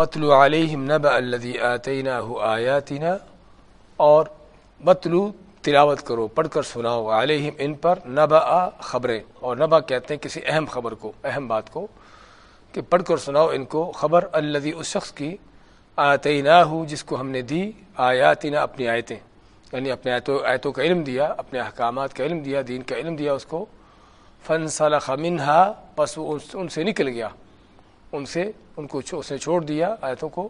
وطلو علیہم نب الدی آتینہ آیاتینہ اور مطلو تلاوت کرو، پڑھ کر سناؤ۔ علیہم ان پر نبا خبریں۔ اور نبا کہتے ہیں کسی اہم خبر کو، اہم بات کو، کہ پڑھ کر سناؤ ان کو۔ خبر الدی اس شخص کی آتینہ ہو جس کو ہم نے دی آیاتینہ اپنی آیتیں۔ یعنی اپنے آیتوں آیتوں کا علم دیا، اپنے احکامات کا علم دیا، دین کا علم دیا اس کو۔ فن صلاح منہا پس وہ ان سے نکل گیا۔ ان سے ان کو اس نے چھوڑ دیا آیتوں کو۔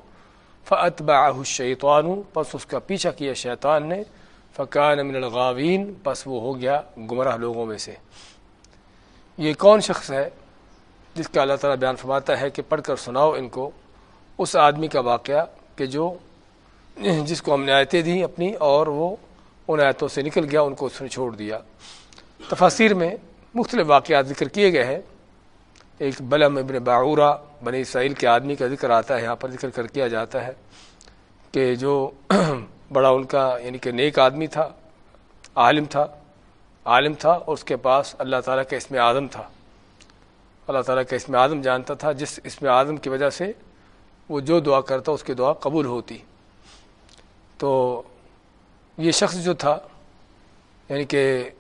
فعت الشیطان پس اس کا پیچھا کیا شیطان نے۔ فقان من الغاوین پس وہ ہو گیا گمراہ لوگوں میں سے۔ یہ کون شخص ہے جس کا اللہ تعالیٰ بیان فرماتا ہے کہ پڑھ کر سناؤ ان کو؟ اس آدمی کا واقعہ کہ جو جس کو ہم نے آیتیں دیں اپنی اور وہ ان آیتوں سے نکل گیا، ان کو اس نے چھوڑ دیا۔ تفاصیر میں مختلف واقعات ذکر کیے گئے ہیں۔ ایک بلم ابن باعورہ بنی اسرائیل کے آدمی کا ذکر آتا ہے، یہاں پر ذکر کر کیا جاتا ہے کہ جو بڑا ان کا یعنی کہ نیک آدمی تھا، عالم تھا عالم تھا اور اس کے پاس اللہ تعالیٰ کا اسم اعظم تھا۔ اللہ تعالیٰ کا اسم اعظم جانتا تھا، جس اسم اعظم کی وجہ سے وہ جو دعا کرتا، اس کی دعا قبول ہوتی۔ تو یہ شخص جو تھا یعنی کہ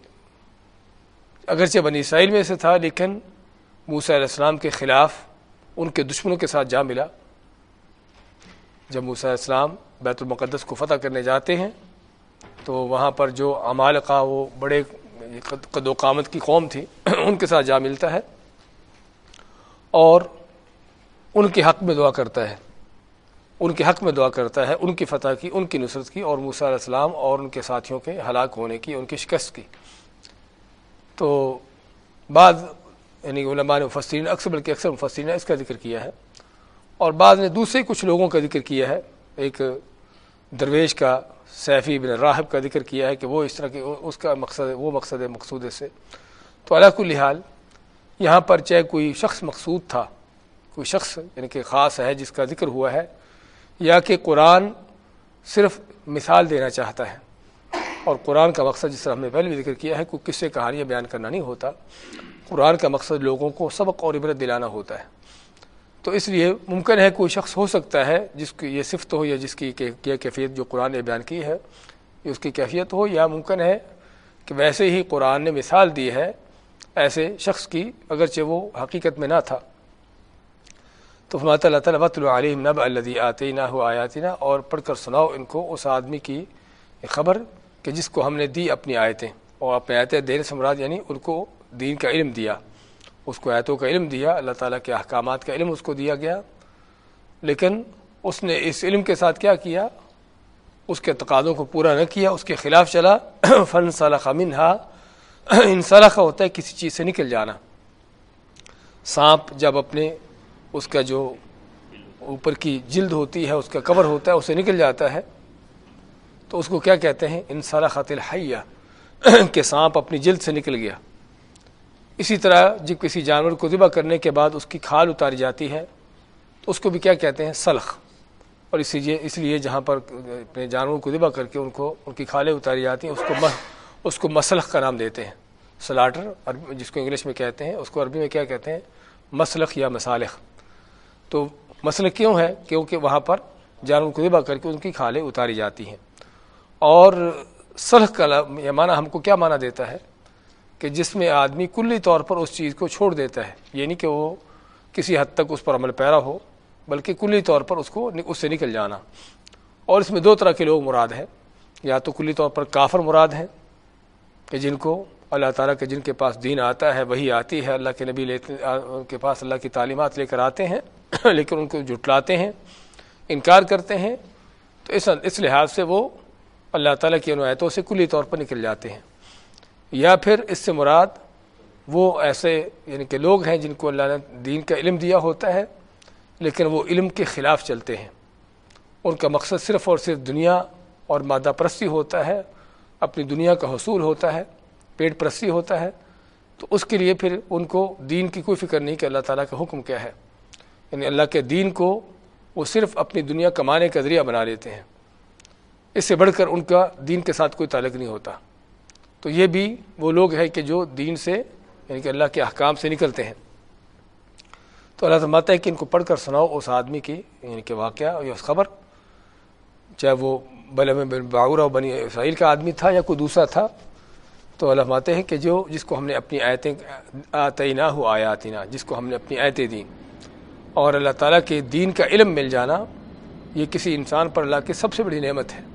اگرچہ بنی اسرائیل میں سے تھا، لیکن موسیٰ علیہ السلام کے خلاف ان کے دشمنوں کے ساتھ جا ملا۔ جب موسیٰ علیہ السلام بیت المقدس کو فتح کرنے جاتے ہیں، تو وہاں پر جو عمالقہ وہ بڑے قد و قامت کی قوم تھی، ان کے ساتھ جا ملتا ہے۔ اور ان کے حق میں دعا کرتا ہے۔ ان کے حق میں دعا کرتا ہے، ان کی فتح کی، ان کی نصرت کی، اور موسیٰ علیہ السلام اور ان کے ساتھیوں کے ہلاک ہونے کی، ان کی شکست کی۔ تو بعض یعنی علماء نے مفسرین، اکثر بلکہ اکثر مفسرین نے اس کا ذکر کیا ہے۔ اور بعض نے دوسرے کچھ لوگوں کا ذکر کیا ہے۔ ایک درویش کا، سیفی بن راہب کا ذکر کیا ہے کہ وہ اس طرح کے، اس کا مقصد، وہ مقصد ہے مقصود سے۔ تو اللہ الحال یہاں پر چاہے کوئی شخص مقصود تھا، کوئی شخص یعنی کہ خاص ہے جس کا ذکر ہوا ہے، یا کہ قرآن صرف مثال دینا چاہتا ہے۔ اور قرآن کا مقصد جس طرح ہم نے پہلے بھی ذکر کیا ہے کوئی قصے کہانیاں بیان کرنا نہیں ہوتا، قرآن کا مقصد لوگوں کو سبق اور عبرت دلانا ہوتا ہے۔ تو اس لیے ممکن ہے کوئی شخص ہو سکتا ہے جس کی یہ صفت ہو یا جس کی کیفیت جو قرآن نے بیان کی ہے اس کی کیفیت ہو، یا ممکن ہے کہ ویسے ہی قرآن نے مثال دی ہے ایسے شخص کی اگرچہ وہ حقیقت میں نہ تھا۔ تو فرماتا اللہ تعالیٰ وط العلیم نب الدی آتے نہ ہو آیاتینہ اور پڑھ کر سناؤ ان کو، اس آدمی کی خبر کہ جس کو ہم نے دی اپنی آیتیں اور اپنی آیتیں دیر سے مراد یعنی ان کو دین کا علم دیا، اس کو آیتوں کا علم دیا، اللہ تعالیٰ کے احکامات کا علم اس کو دیا گیا، لیکن اس نے اس علم کے ساتھ کیا کیا؟ اس کے تقاضوں کو پورا نہ کیا، اس کے خلاف چلا، فن صلاح منہا ان صلاح ہوتا ہے کسی چیز سے نکل جانا۔ سانپ جب اپنے اس کا جو اوپر کی جلد ہوتی ہے، اس کا کور ہوتا ہے، اسے نکل جاتا ہے تو اس کو کیا کہتے ہیں؟ ان سارا خاطر حیا کہ سانپ اپنی جلد سے نکل گیا۔ اسی طرح جب کسی جانور کو ذبح کرنے کے بعد اس کی کھال اتاری جاتی ہے، تو اس کو بھی کیا کہتے ہیں؟ سلخ۔ اور اسی لیے، اس لیے جہاں پر اپنے جانوروں کو ذبح کر کے ان کو، ان کی کھالیں اتاری جاتی ہیں، اس کو اس کو مسلخ کا نام دیتے ہیں۔ سلاٹر جس کو انگلش میں کہتے ہیں، اس کو عربی میں کیا کہتے ہیں؟ مسلخ یا مسالخ۔ تو مسئلہ کیوں ہے؟ کیونکہ وہاں پر جانور کو ذبح کر کے ان کی کھالیں اتاری جاتی ہیں۔ اور سلح کا یہ معنی ہم کو کیا معنی دیتا ہے؟ کہ جس میں آدمی کلی طور پر اس چیز کو چھوڑ دیتا ہے یہ نہیں کہ وہ کسی حد تک اس پر عمل پیرا ہو، بلکہ کلی طور پر اس کو اس سے نکل جانا۔ اور اس میں دو طرح کے لوگ مراد ہیں۔ یا تو کلی طور پر کافر مراد ہیں، کہ جن کو اللہ تعالیٰ کے جن کے پاس دین آتا ہے وہی آتی ہے، اللہ کے نبی لیتے ان کے پاس اللہ کی تعلیمات لے کر آتے ہیں، لیکن ان کو جھٹلاتے ہیں، انکار کرتے ہیں۔ تو اس اس لحاظ سے وہ اللہ تعالیٰ کی عنایتوں سے کلی طور پر نکل جاتے ہیں۔ یا پھر اس سے مراد وہ ایسے یعنی کہ لوگ ہیں جن کو اللہ نے دین کا علم دیا ہوتا ہے، لیکن وہ علم کے خلاف چلتے ہیں۔ ان کا مقصد صرف اور صرف دنیا اور مادہ پرستی ہوتا ہے، اپنی دنیا کا حصول ہوتا ہے، پیٹ پرستی ہوتا ہے۔ تو اس کے لیے پھر ان کو دین کی کوئی فکر نہیں کہ اللہ تعالیٰ کا حکم کیا ہے۔ یعنی اللہ کے دین کو وہ صرف اپنی دنیا کمانے کا ذریعہ بنا لیتے ہیں۔ اس سے بڑھ کر ان کا دین کے ساتھ کوئی تعلق نہیں ہوتا۔ تو یہ بھی وہ لوگ ہیں کہ جو دین سے یعنی کہ اللہ کے احکام سے نکلتے ہیں۔ تو اللہ تعالیٰ ہے کہ ان کو پڑھ کر سناؤ اس آدمی کی یعنی کہ واقعہ یا اس خبر۔ چاہے وہ بلم بن باورہ بنی اسرائیل کا آدمی تھا یا کوئی دوسرا تھا۔ تو اللہ ماتے ہیں کہ جو، جس کو ہم نے اپنی آیتیں آتینہ ہو آیاتینہ جس کو ہم نے اپنی آیتیں دیں۔ اور اللہ تعالیٰ کے دین کا علم مل جانا، یہ کسی انسان پر اللہ کی سب سے بڑی نعمت ہے۔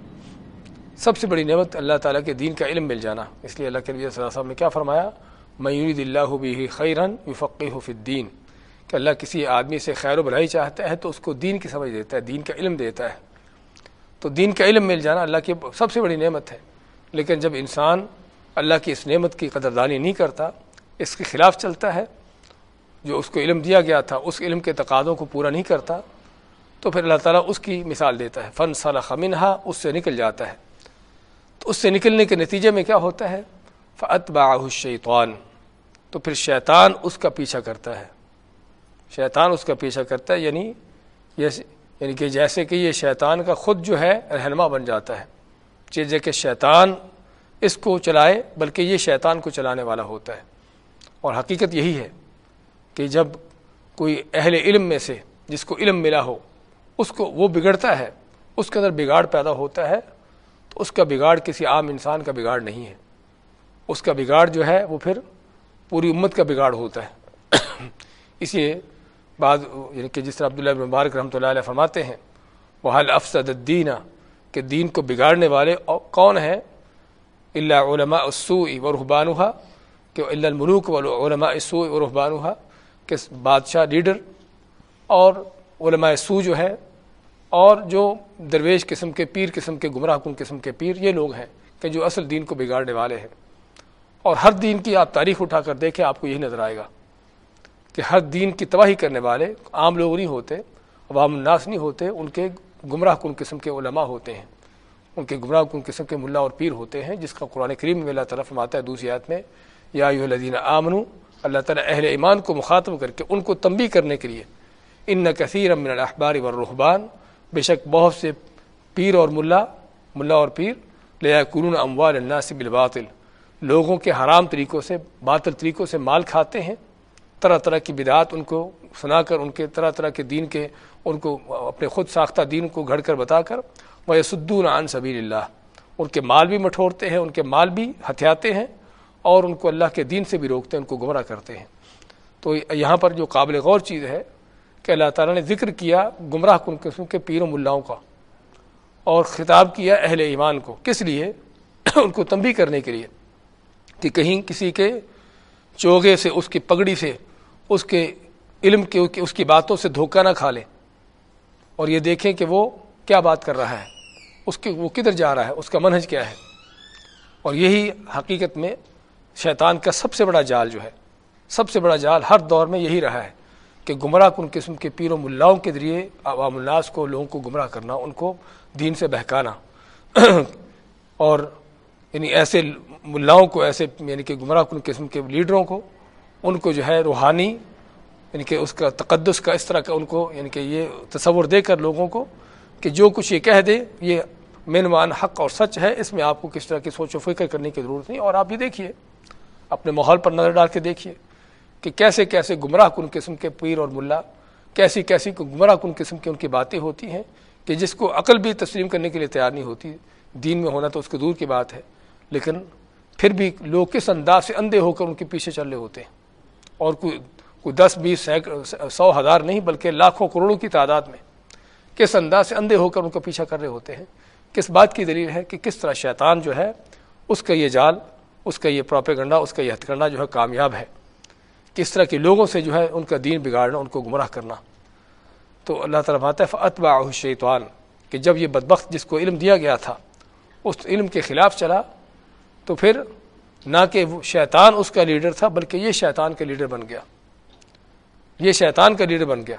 سب سے بڑی نعمت اللہ تعالیٰ کے دین کا علم مل جانا۔ اس لیے اللہ کے نبی صلی اللہ علیہ وسلم نے کیا فرمایا؟ میورید اللہ بھی خیرن یفقی فی الدین کہ اللہ کسی آدمی سے خیر و بھلائی چاہتا ہے تو اس کو دین کی سمجھ دیتا ہے، دین کا علم دیتا ہے۔ تو دین کا علم مل جانا اللہ کی سب سے بڑی نعمت ہے۔ لیکن جب انسان اللہ کی اس نعمت کی قدردانی نہیں کرتا، اس کے خلاف چلتا ہے، جو اس کو علم دیا گیا تھا، اس علم کے تقاضوں کو پورا نہیں کرتا، تو پھر اللہ تعالیٰ اس کی مثال دیتا ہے۔ فن صلاح خمنہا اس سے نکل جاتا ہے۔ تو اس سے نکلنے کے نتیجے میں کیا ہوتا ہے؟ فعت الشیطان تو پھر شیطان اس کا پیچھا کرتا ہے۔ شیطان اس کا پیچھا کرتا ہے یعنی یعنی کہ جیسے کہ یہ شیطان کا خود جو ہے رہنما بن جاتا ہے۔ چیزیں کہ شیطان اس کو چلائے، بلکہ یہ شیطان کو چلانے والا ہوتا ہے۔ اور حقیقت یہی ہے کہ جب کوئی اہل علم میں سے جس کو علم ملا ہو، اس کو وہ بگڑتا ہے، اس کے اندر بگاڑ پیدا ہوتا ہے۔ تو اس کا بگاڑ کسی عام انسان کا بگاڑ نہیں ہے۔ اس کا بگاڑ جو ہے وہ پھر پوری امت کا بگاڑ ہوتا ہے۔ اس لیے بعض یعنی کہ جس طرح عبداللہ مبارک رحمۃ اللہ علیہ فرماتے ہیں، وہ حل افسد الدین، کہ دین کو بگاڑنے والے کون ہیں؟ اللہ علماء السوء و رحبانحا کہ اللہ الملوک علماء السوء و رحبانحا کہ بادشاہ لیڈر اور علماء سو جو ہے اور جو درویش قسم کے پیر، قسم کے گمراہ کن، قسم کے پیر، یہ لوگ ہیں کہ جو اصل دین کو بگاڑنے والے ہیں۔ اور ہر دین کی آپ تاریخ اٹھا کر دیکھیں، آپ کو یہی نظر آئے گا کہ ہر دین کی تباہی کرنے والے عام لوگ نہیں ہوتے، عوام الناس نہیں ہوتے، ان کے گمراہ کن، قسم کے علماء ہوتے ہیں۔ ان کے گمراہ کن، قسم کے ملا اور پیر ہوتے ہیں، جس کا قرآن کریم میں اللہ طرف ماتا ہے دوسری آیت میں، یا یو الدین آمن اللہ تعالیٰ اہل ایمان کو مخاطب کر کے ان کو تنبی کرنے کے لیے، ان نہ کثیر امن الاحبار و رحبان بے شک بہت سے پیر اور ملا ملا اور پیر لیا قرون اموال الناس بالباطل۔ لوگوں کے حرام طریقوں سے، باطل طریقوں سے مال کھاتے ہیں۔ طرح طرح کی بدعات ان کو سنا کر، ان کے طرح طرح کے دین کے، ان کو اپنے خود ساختہ دین کو گھڑ کر بتا کر۔ وہ یسدون عن سبیل اللہ ان کے مال بھی مٹھوڑتے ہیں، ان کے مال بھی ہتھیاتے ہیں اور ان کو اللہ کے دین سے بھی روکتے ہیں، ان کو گمراہ کرتے ہیں۔ تو یہاں پر جو قابل غور چیز ہے کہ اللہ تعالیٰ نے ذکر کیا گمراہ کن قسم کے پیر و ملاؤں کا اور خطاب کیا اہل ایمان کو۔ کس لیے؟ ان کو تنبی کرنے کے لیے کہ کہیں کسی کے چوگے سے، اس کی پگڑی سے، اس کے علم کے، اس کی باتوں سے دھوکہ نہ کھا لیں اور یہ دیکھیں کہ وہ کیا بات کر رہا ہے۔ اس کے وہ کدھر جا رہا ہے؟ اس کا منہج کیا ہے؟ اور یہی حقیقت میں شیطان کا سب سے بڑا جال جو ہے، سب سے بڑا جال ہر دور میں یہی رہا ہے۔ کہ گمراہ کن قسم کے پیر و ملاؤں کے ذریعے عوام الناس کو، لوگوں کو گمراہ کرنا، ان کو دین سے بہکانا۔ اور یعنی ایسے ملاؤں کو، ایسے یعنی کہ گمراہ کن قسم کے لیڈروں کو، ان کو جو ہے روحانی یعنی کہ اس کا تقدس کا اس طرح کا ان کو یعنی کہ یہ تصور دے کر لوگوں کو کہ جو کچھ یہ کہہ دے، یہ مین مان حق اور سچ ہے، اس میں آپ کو کس طرح کی سوچ و فکر کرنے کی ضرورت نہیں۔ اور آپ بھی دیکھیے، اپنے ماحول پر نظر ڈال کے دیکھیے۔ کہ کیسے کیسے گمراہ کن قسم کے پیر اور ملا، کیسی کیسی گمراہ کن قسم کی ان کی باتیں ہوتی ہیں کہ جس کو عقل بھی تسلیم کرنے کے لیے تیار نہیں ہوتی، دین میں ہونا تو اس کے دور کی بات ہے، لیکن پھر بھی لوگ کس انداز سے اندھے ہو کر ان کے پیچھے چل رہے ہوتے ہیں؟ اور کوئی کوئی دس، بیس سو ہزار نہیں، بلکہ لاکھوں کروڑوں کی تعداد میں کس انداز سے اندھے ہو کر ان کا پیچھا کر رہے ہوتے ہیں؟ کس بات کی دلیل ہے کہ کس طرح شیطان جو ہے، اس کا یہ جال، اس کا یہ پروپیگنڈا، اس کا یہ ہتھ جو ہے کامیاب ہے؟ کس طرح کے لوگوں سے جو ہے ان کا دین بگاڑنا، ان کو گمراہ کرنا۔ تو اللہ تعالیٰ بات ہے فتبا شیطان کہ جب یہ بدبخت جس کو علم دیا گیا تھا، اس علم کے خلاف چلا، تو پھر نہ کہ وہ شیطان اس کا لیڈر تھا، بلکہ یہ شیطان کا لیڈر بن گیا۔ یہ شیطان کا لیڈر بن گیا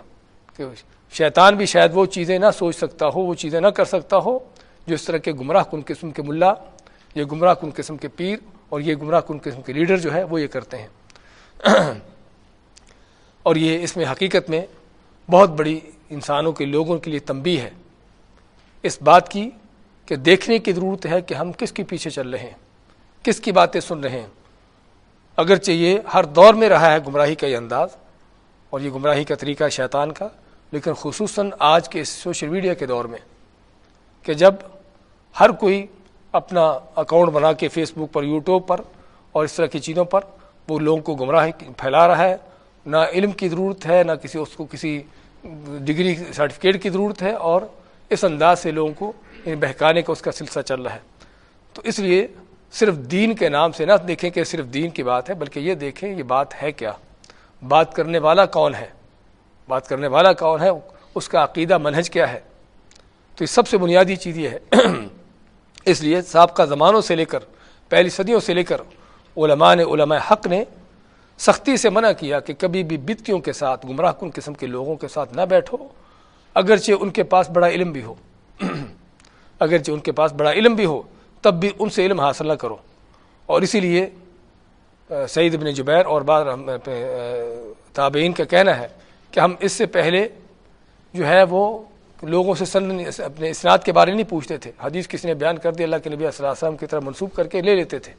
کہ شیطان بھی شاید وہ چیزیں نہ سوچ سکتا ہو، وہ چیزیں نہ کر سکتا ہو، جو اس طرح کے گمراہ کن قسم کے ملا، یہ گمراہ کن قسم کے پیر اور یہ گمراہ کن قسم کے لیڈر جو ہے، وہ یہ کرتے ہیں۔ اور یہ اس میں حقیقت میں بہت بڑی انسانوں کے لوگوں کے لیے تنبی ہے۔ اس بات کی کہ دیکھنے کی ضرورت ہے کہ ہم کس کے پیچھے چل رہے ہیں، کس کی باتیں سن رہے ہیں۔ اگرچہ یہ ہر دور میں رہا ہے گمراہی کا یہ انداز اور یہ گمراہی کا طریقہ شیطان کا، لیکن خصوصاً آج کے سوشل میڈیا کے دور میں کہ جب ہر کوئی اپنا اکاؤنٹ بنا کے فیس بک پر، یوٹیوب پر اور اس طرح کی چیزوں پر وہ لوگوں کو گمراہ پھیلا رہا ہے۔ نہ علم کی ضرورت ہے، نہ کسی اس کو کسی ڈگری سرٹیفکیٹ کی ضرورت ہے اور اس انداز سے لوگوں کو یعنی بہکانے کا اس کا سلسلہ چل رہا ہے۔ تو اس لیے صرف دین کے نام سے نہ دیکھیں کہ صرف دین کی بات ہے، بلکہ یہ دیکھیں یہ بات ہے کیا۔ بات کرنے والا کون ہے؟ بات کرنے والا کون ہے؟ اس کا عقیدہ منہج کیا ہے؟ تو یہ سب سے بنیادی چیز یہ ہے۔ اس لیے سابقہ زمانوں سے لے کر پہلی صدیوں سے لے کر علماء نے علماء حق نے سختی سے منع کیا کہ کبھی بھی بتیوں کے ساتھ، گمراہ کن قسم کے لوگوں کے ساتھ نہ بیٹھو، اگرچہ ان کے پاس بڑا علم بھی ہو۔ اگرچہ ان کے پاس بڑا علم بھی ہو، تب بھی ان سے علم حاصل نہ کرو۔ اور اسی لیے سعید ابن جبیر اور بعض تابعین کا کہنا ہے کہ ہم اس سے پہلے جو ہے وہ لوگوں سے سن، اپنے اسناد کے بارے نہیں پوچھتے تھے۔ حدیث کسی نے بیان کر دیا اللہ کے نبی صلی اللہ علیہ وسلم کی طرح منسوخ کر کے لے لیتے تھے۔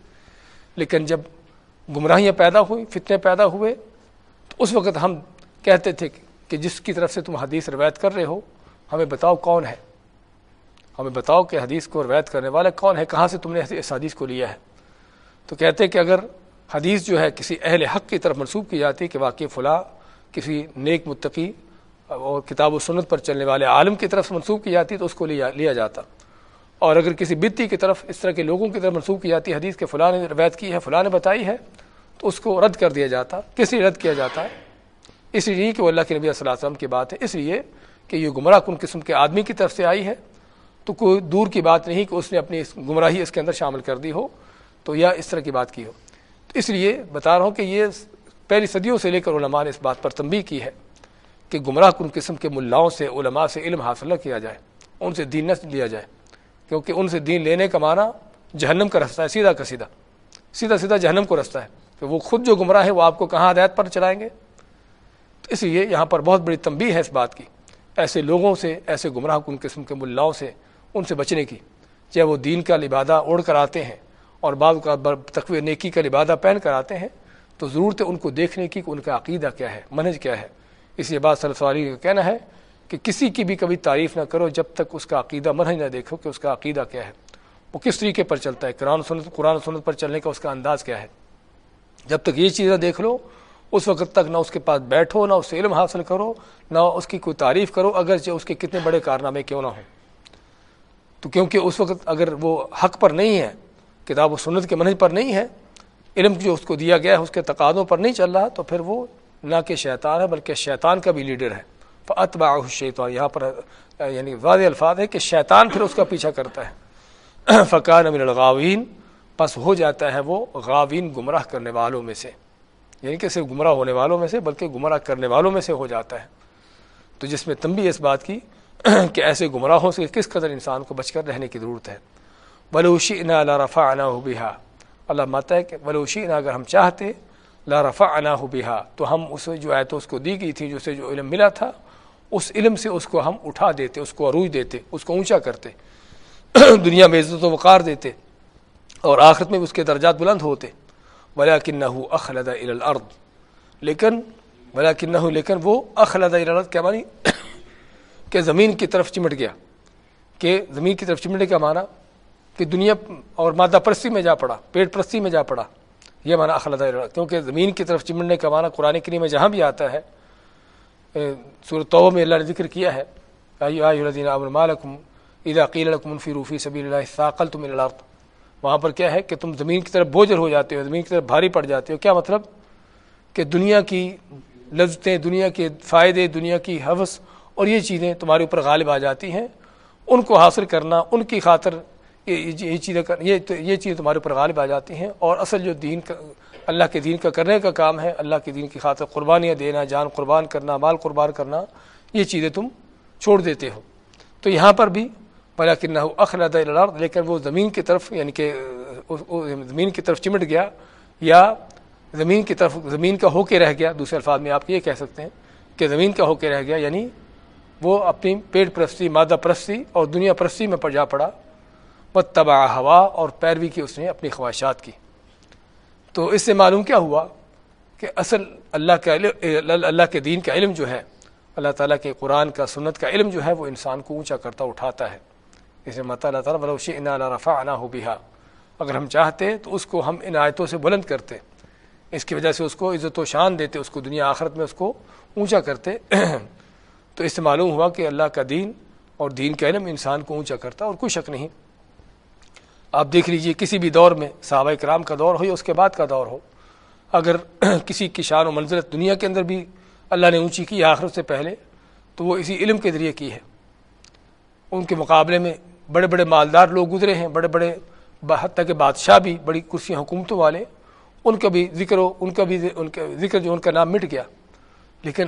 لیکن جب گمراہیاں پیدا ہوئی فتنے پیدا ہوئے، تو اس وقت ہم کہتے تھے کہ جس کی طرف سے تم حدیث روایت کر رہے ہو، ہمیں بتاؤ کون ہے؟ ہمیں بتاؤ کہ حدیث کو روایت کرنے والا کون ہے کہاں سے تم نے اس حدیث کو لیا ہے؟ تو کہتے کہ اگر حدیث جو ہے کسی اہل حق کی طرف منسوخ کی جاتی کہ واقعی فلاں، کسی نیک متقی اور کتاب و سنت پر چلنے والے عالم کی طرف منسوخ کی جاتی، تو اس کو لیا لیا جاتا۔ اور اگر کسی بتی کی طرف اس طرح کے لوگوں کی طرف منسوخ کی جاتی ہے، حدیث کے فلاں نے روایت کی ہے، فلاں نے بتائی ہے، تو اس کو رد کر دیا جاتا۔ کس لیے رد کیا جاتا ہے؟ اس لیے کہ وہ اللہ کے نبی صلی اللہ علیہ وسلم کی بات ہے۔ اس لیے کہ یہ گمراہ کن قسم کے آدمی کی طرف سے آئی ہے۔ تو کوئی دور کی بات نہیں کہ اس نے اپنی گمراہی اس کے اندر شامل کر دی ہو، تو یا اس طرح کی بات کی ہو۔ تو اس لیے بتا رہا ہوں کہ یہ پہلی صدیوں سے لے کر علماء نے اس بات پر تنبیہ کی ہے کہ گمراہ کن قسم کے ملاؤں سے، علماء سے علم حاصل نہ کیا جائے، ان سے دین نہ لیا جائے۔ کیونکہ ان سے دین لینے کا معنی جہنم کا رستہ ہے، سیدھا کا سیدھا۔ سیدھا سیدھا جہنم کو رستہ ہے۔ کہ وہ خود جو گمراہ ہے، وہ آپ کو کہاں ہدایت پر چلائیں گے؟ تو اس لیے یہاں پر بہت بڑی تنبیہ ہے اس بات کی۔ ایسے لوگوں سے، ایسے گمراہ کن قسم کے ملاؤں سے، ان سے بچنے کی۔ چاہے وہ دین کا لبادہ اوڑھ کر آتے ہیں اور بعض کا تقوی نیکی کا لبادہ پہن کر آتے ہیں، تو ضرورت ہے ان کو دیکھنے کی کہ ان کا عقیدہ کیا ہے منج کیا ہے۔ اس لیے بات صلی علیہ کا کہنا ہے کہ کسی کی بھی کبھی تعریف نہ کرو جب تک اس کا عقیدہ منہج نہ دیکھو کہ اس کا عقیدہ کیا ہے۔ وہ کس طریقے پر چلتا ہے؟ قرآن سنت قرآن سنت پر چلنے کا اس کا انداز کیا ہے؟ جب تک یہ چیزیں دیکھ لو، اس وقت تک نہ اس کے پاس بیٹھو، نہ اس سے علم حاصل کرو، نہ اس کی کوئی تعریف کرو، اگرچہ اس کے کتنے بڑے کارنامے کیوں نہ ہوں۔ تو کیونکہ اس وقت اگر وہ حق پر نہیں ہے، کتاب و سنت کے منج پر نہیں ہے، علم جو اس کو دیا گیا ہے، اس کے تقاضوں پر نہیں چل رہا، تو پھر وہ نہ کہ شیطان ہے، بلکہ شیطان کا بھی لیڈر ہے۔ اتبا شیطان یہاں پر یعنی واضح الفاظ ہے کہ شیطان پھر اس کا پیچھا کرتا ہے۔ فقان امن الغاوین بس ہو جاتا ہے وہ غاوین گمراہ کرنے والوں میں سے۔ یعنی کہ صرف گمراہ ہونے والوں میں سے، بلکہ گمراہ کرنے والوں میں سے ہو جاتا ہے۔ تو جس میں تمبی اس بات کی کہ ایسے گمراہوں سے کس قدر انسان کو بچ کر رہنے کی ضرورت ہے۔ بلوشی انا اللہ رفا انا ہو بہا اللہ ماتا ہے کہ بلوشی انا اگر ہم چاہتے لا رفا انا ہو بہا تو ہم اسے جو آئے تو اس کو دی گئی تھی جسے جو علم ملا تھا اس علم سے اس کو ہم اٹھا دیتے، اس کو عروج دیتے، اس کو اونچا کرتے، دنیا میں عزت و وقار دیتے اور آخرت میں اس کے درجات بلند ہوتے۔ بلا کن اخلد الارض لیکن بلا کن لیکن وہ اخلد الارض کیا مانی کہ زمین کی طرف چمٹ گیا۔ کہ زمین کی طرف چمٹنے کا معنی؟ کہ دنیا اور مادہ پرستی میں جا پڑا، پیٹ پرستی میں جا پڑا۔ یہ معنی اخلد کیونکہ زمین کی طرف چمٹنے کا معنی قرآن کریم میں جہاں بھی آتا ہے صورت میں اللہ نے ذکر کیا ہے فروفی صبی اللہ ثاقل تم الارض۔ وہاں پر کیا ہے کہ تم زمین کی طرف بوجھل ہو جاتے ہو، زمین کی طرف بھاری پڑ جاتے ہو۔ کیا مطلب؟ کہ دنیا کی لذتیں، دنیا کے فائدے، دنیا کی حوث اور یہ چیزیں تمہارے اوپر غالب آ جاتی ہیں۔ ان کو حاصل کرنا، ان کی خاطر یہ چیزیں یہ یہ چیزیں تمہارے اوپر غالب آ جاتی ہیں۔ اور اصل جو دین کا اللہ کے دین کا کرنے کا کام ہے، اللہ کے دین کی خاطر قربانیاں دینا، جان قربان کرنا، مال قربان کرنا، یہ چیزیں تم چھوڑ دیتے ہو۔ تو یہاں پر بھی بلا کنہ اخلاد لیکن وہ زمین کی طرف یعنی کہ زمین کی طرف چمٹ گیا یا زمین کی طرف، زمین کا ہو کے رہ گیا۔ دوسرے الفاظ میں آپ یہ کہہ سکتے ہیں کہ زمین کا ہو کے رہ گیا یعنی وہ اپنی پیٹ پرستی، مادہ پرستی اور دنیا پرستی میں پڑ جا پڑا۔ وہ تباہ ہوا اور پیروی کی اس نے اپنی خواہشات کی۔ تو اس سے معلوم کیا ہوا کہ اصل اللہ کا علم اللہ کے دین کا علم جو ہے، اللہ تعالیٰ کے قرآن کا، سنت کا علم جو ہے، وہ انسان کو اونچا کرتا، اٹھاتا ہے۔ اسے مت اللہ تعالیٰ ولوشی ان رفا انا ہو بہا اگر ہم چاہتے تو اس کو ہم ان آیتوں سے بلند کرتے۔ اس کی وجہ سے اس کو عزت و شان دیتے، اس کو دنیا آخرت میں اس کو اونچا کرتے۔ تو اس سے معلوم ہوا کہ اللہ کا دین اور دین کا علم انسان کو اونچا کرتا اور کوئی شک نہیں۔ آپ دیکھ لیجیے کسی بھی دور میں صحابہ کرام کا دور ہو یا اس کے بعد کا دور ہو، اگر کسی کی شان و منزلت دنیا کے اندر بھی اللہ نے اونچی کی، آخرت سے پہلے، تو وہ اسی علم کے ذریعے کی ہے۔ ان کے مقابلے میں بڑے بڑے مالدار لوگ گزرے ہیں، بڑے بڑے حتیٰ کہ بادشاہ بھی، بڑی کرسیاں حکومتوں والے، ان کا بھی ذکر ہو ان کا بھی ان کا ذکر جو ان کا نام مٹ گیا۔ لیکن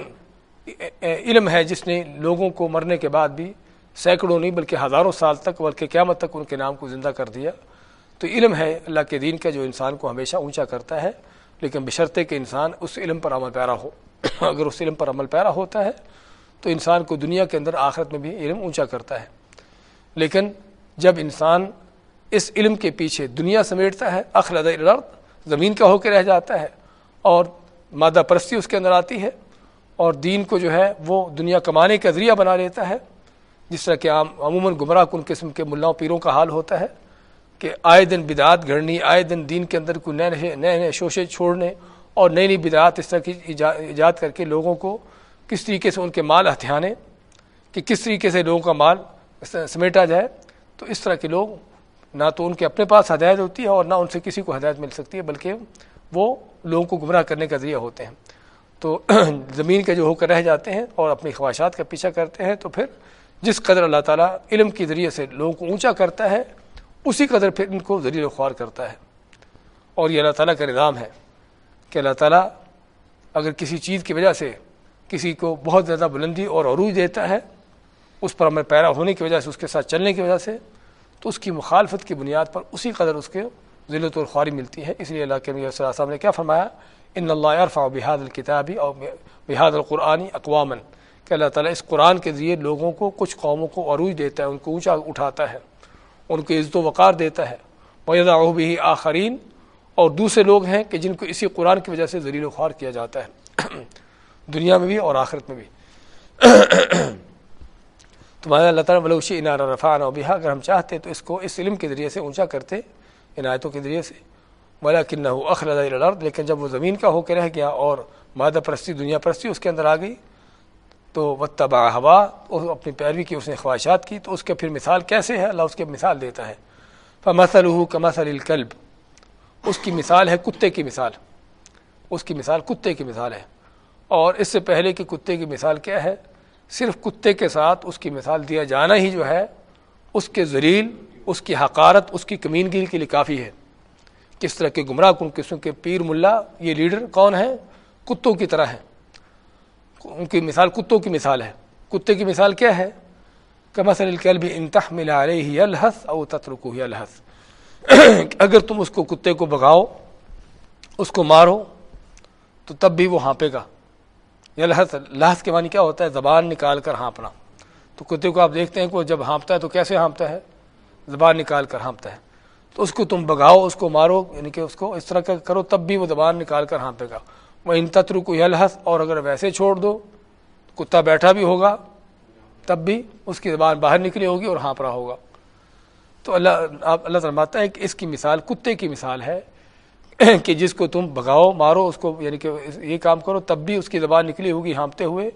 علم ہے جس نے لوگوں کو مرنے کے بعد بھی سینکڑوں نہیں بلکہ ہزاروں سال تک، بلکہ قیامت تک ان کے نام کو زندہ کر دیا۔ تو علم ہے، اللہ کے دین کا جو انسان کو ہمیشہ اونچا کرتا ہے، لیکن بشرطے کہ انسان اس علم پر عمل پیرا ہو۔ اگر اس علم پر عمل پیرا ہوتا ہے، تو انسان کو دنیا کے اندر آخرت میں بھی علم اونچا کرتا ہے۔ لیکن جب انسان اس علم کے پیچھے دنیا سمیٹتا ہے، اخلد الارض، زمین کا ہو کے رہ جاتا ہے اور مادہ پرستی اس کے اندر آتی ہے اور دین کو جو ہے، وہ دنیا کمانے کا ذریعہ بنا لیتا ہے جس طرح کہ عام عموماً گمراہ کن قسم کے ملاؤں پیروں کا حال ہوتا ہے کہ آئے دن بدعات گھڑنی، آئے دن دین کے اندر کوئی نئے نئے نئے نئے شوشے چھوڑنے اور نئی نئی بدعات اس طرح کی ایجاد کر کے لوگوں کو کس طریقے سے ان کے مال ہتھیانے، کہ کس طریقے سے لوگوں کا مال سمیٹا جائے، تو اس طرح کے لوگ نہ تو ان کے اپنے پاس ہدایت ہوتی ہے اور نہ ان سے کسی کو ہدایت مل سکتی ہے، بلکہ وہ لوگوں کو گمراہ کرنے کا ذریعہ ہوتے ہیں۔ تو زمین کے جو ہو کر رہ جاتے ہیں اور اپنی خواہشات کا پیچھا کرتے ہیں، تو پھر جس قدر اللہ تعالیٰ علم کے ذریعے سے لوگوں کو اونچا کرتا ہے، اسی قدر پھر ان کو ذریعہ خوار کرتا ہے۔ اور یہ اللہ تعالیٰ کا نظام ہے کہ اللہ تعالیٰ اگر کسی چیز کی وجہ سے کسی کو بہت زیادہ بلندی اور عروج دیتا ہے، اس پر عمل پیرا ہونے کی وجہ سے، اس کے ساتھ چلنے کی وجہ سے، تو اس کی مخالفت کی بنیاد پر اسی قدر اس کے ذلت اور خواری ملتی ہے۔ اس لیے اللہ کے نبی صلی اللہ علیہ وسلم نے کیا فرمایا؟ ان اللہ عرفا و بحاد الکتابی اور بحاد القرآنی اقوامن کہ اللہ تعالیٰ اس قرآن کے ذریعے لوگوں کو، کچھ قوموں کو عروج دیتا ہے، ان کو اونچا اٹھاتا ہے، ان کو عزت و وقار دیتا ہے۔ میدا بھی آخرین اور دوسرے لوگ ہیں کہ جن کو اسی قرآن کی وجہ سے ذلیل و خوار کیا جاتا ہے۔ دنیا میں بھی اور آخرت میں بھی۔ تو اللہ تعالیٰ ملوشی انار رفان و اگر ہم چاہتے تو اس کو اس علم کے ذریعے سے اونچا کرتے عنایتوں کے ذریعے سے۔ بلا کن ہو اخرد لیکن جب وہ زمین کا ہو کے رہ گیا اور مادہ پرستی، دنیا پرستی اس کے اندر آ گئی تو وہ تباہ ہوا اور اپنی پیروی کی، اس نے خواہشات کی، تو اس کے پھر مثال کیسے ہے؟ اللہ اس کے مثال دیتا ہے۔ فمسل ہو کمسل الکلب اس کی مثال ہے کتے کی مثال۔ اس کی مثال کتے کی مثال ہے۔ اور اس سے پہلے کہ کتے کی مثال کیا ہے؟ صرف کتے کے ساتھ اس کی مثال دیا جانا ہی جو ہے، اس کے ذلیل، اس کی حقارت، اس کی کمین گیری کے لیے کافی ہے۔ کس طرح کے گمراہ کن قسم کے پیر ملا، یہ لیڈر کون ہے؟ کتوں کی طرح ہے۔ ان کی مثال کتوں کی مثال ہے؟ کتے کی مثال کیا ہے؟ کہ مسل الکلب انتہ ملا رہے ہی الحس او تترکو ہی الحس اگر تم اس کو کتے کو بگاؤ اس کو مارو، تو تب بھی وہ ہانپے گا۔ یا لحظ لحظ کے معنی کیا ہوتا ہے؟ زبان نکال کر ہانپنا۔ تو کتے کو آپ دیکھتے ہیں کہ جب ہانپتا ہے تو کیسے ہانپتا ہے؟ زبان نکال کر ہانپتا ہے۔ تو اس کو تم بگاؤ اس کو مارو یعنی کہ اس کو اس طرح کا کرو، تب بھی وہ زبان نکال کر ہانپے گا۔ وہ ان تتر کو یلحس اور اگر ویسے چھوڑ دو، کتا بیٹھا بھی ہوگا، تب بھی اس کی زبان باہر نکلی ہوگی اور ہانپ رہا ہوگا۔ تو اللہ، آپ اللہ تعالیٰ ہے کہ اس کی مثال، کتے کی مثال ہے کہ جس کو تم بگاؤ مارو، اس کو یعنی کہ یہ کام کرو، تب بھی اس کی زبان نکلی ہوگی ہانپتے ہوئے۔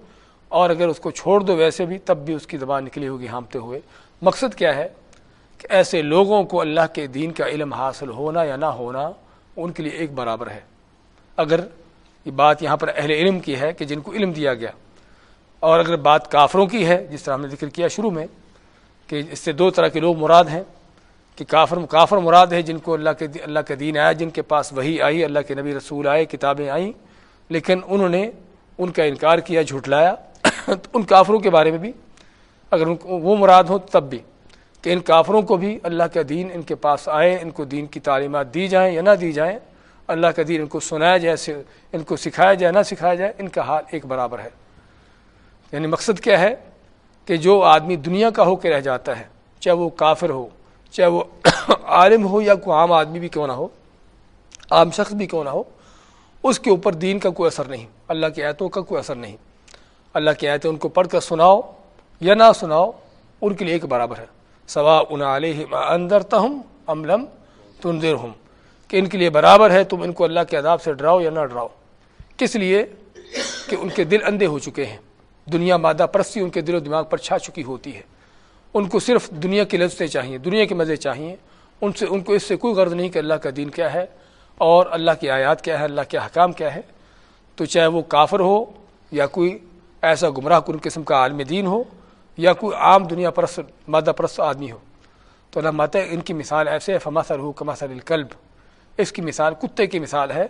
اور اگر اس کو چھوڑ دو ویسے بھی، تب بھی اس کی زبان نکلی ہوگی ہانپتے ہوئے۔ مقصد کیا ہے؟ کہ ایسے لوگوں کو اللہ کے دین کا علم حاصل ہونا یا نہ ہونا، ان کے لیے ایک برابر ہے۔ اگر یہ بات یہاں پر اہل علم کی ہے کہ جن کو علم دیا گیا۔ اور اگر بات کافروں کی ہے، جس طرح ہم نے ذکر کیا شروع میں، کہ اس سے دو طرح کے لوگ مراد ہیں، کہ کافر کافر مراد ہے جن کو اللہ کے اللہ کے دین آیا، جن کے پاس وہی آئی، اللہ کے نبی رسول آئے، کتابیں آئیں، لیکن انہوں نے ان کا انکار کیا، جھٹلایا۔ تو ان کافروں کے بارے میں بھی اگر ان کو وہ مراد ہوں تب بھی کہ ان کافروں کو بھی اللہ کا دین، ان کے پاس آئے ان کو دین کی تعلیمات دی جائیں یا نہ دی جائیں۔ اللہ کا دین ان کو سنایا جائے ان کو سکھایا جائے، نہ سکھایا جائے، ان کا حال ایک برابر ہے۔ یعنی مقصد کیا ہے؟ کہ جو آدمی دنیا کا ہو کے رہ جاتا ہے، چاہے وہ کافر ہو، چاہے وہ عالم ہو یا کوئی عام آدمی بھی کیوں نہ ہو، عام شخص بھی کیوں نہ ہو، اس کے اوپر دین کا کوئی اثر نہیں، اللہ کی آیتوں کا کوئی اثر نہیں۔ اللہ کی آیتیں ان کو پڑھ کر سناؤ یا نہ سناؤ، ان کے لیے ایک برابر ہے۔ سوا ان علیہ اندر تہم املم تنظر ہوں کہ ان کے لیے برابر ہے، تم ان کو اللہ کے عذاب سے ڈراؤ یا نہ ڈراؤ۔ کس لیے؟ کہ ان کے دل اندھے ہو چکے ہیں۔ دنیا مادہ پرستی ان کے دل و دماغ پر چھا چکی ہوتی ہے۔ ان کو صرف دنیا کی لذتیں چاہیے، دنیا کے مزے چاہیے۔ ان سے، ان کو اس سے کوئی غرض نہیں کہ اللہ کا دین کیا ہے اور اللہ کی آیات کیا ہے، اللہ کے حکام کیا ہے تو چاہے وہ کافر ہو یا کوئی ایسا گمراہ کن قسم کا عالم دین ہو یا کوئی عام دنیا پرست، مادہ پرست آدمی ہو۔ تو اللہ ماتا ان کی مثال ایسے ہے فما سر ہو کما سر الکلب اس کی مثال، کتے کی مثال ہے،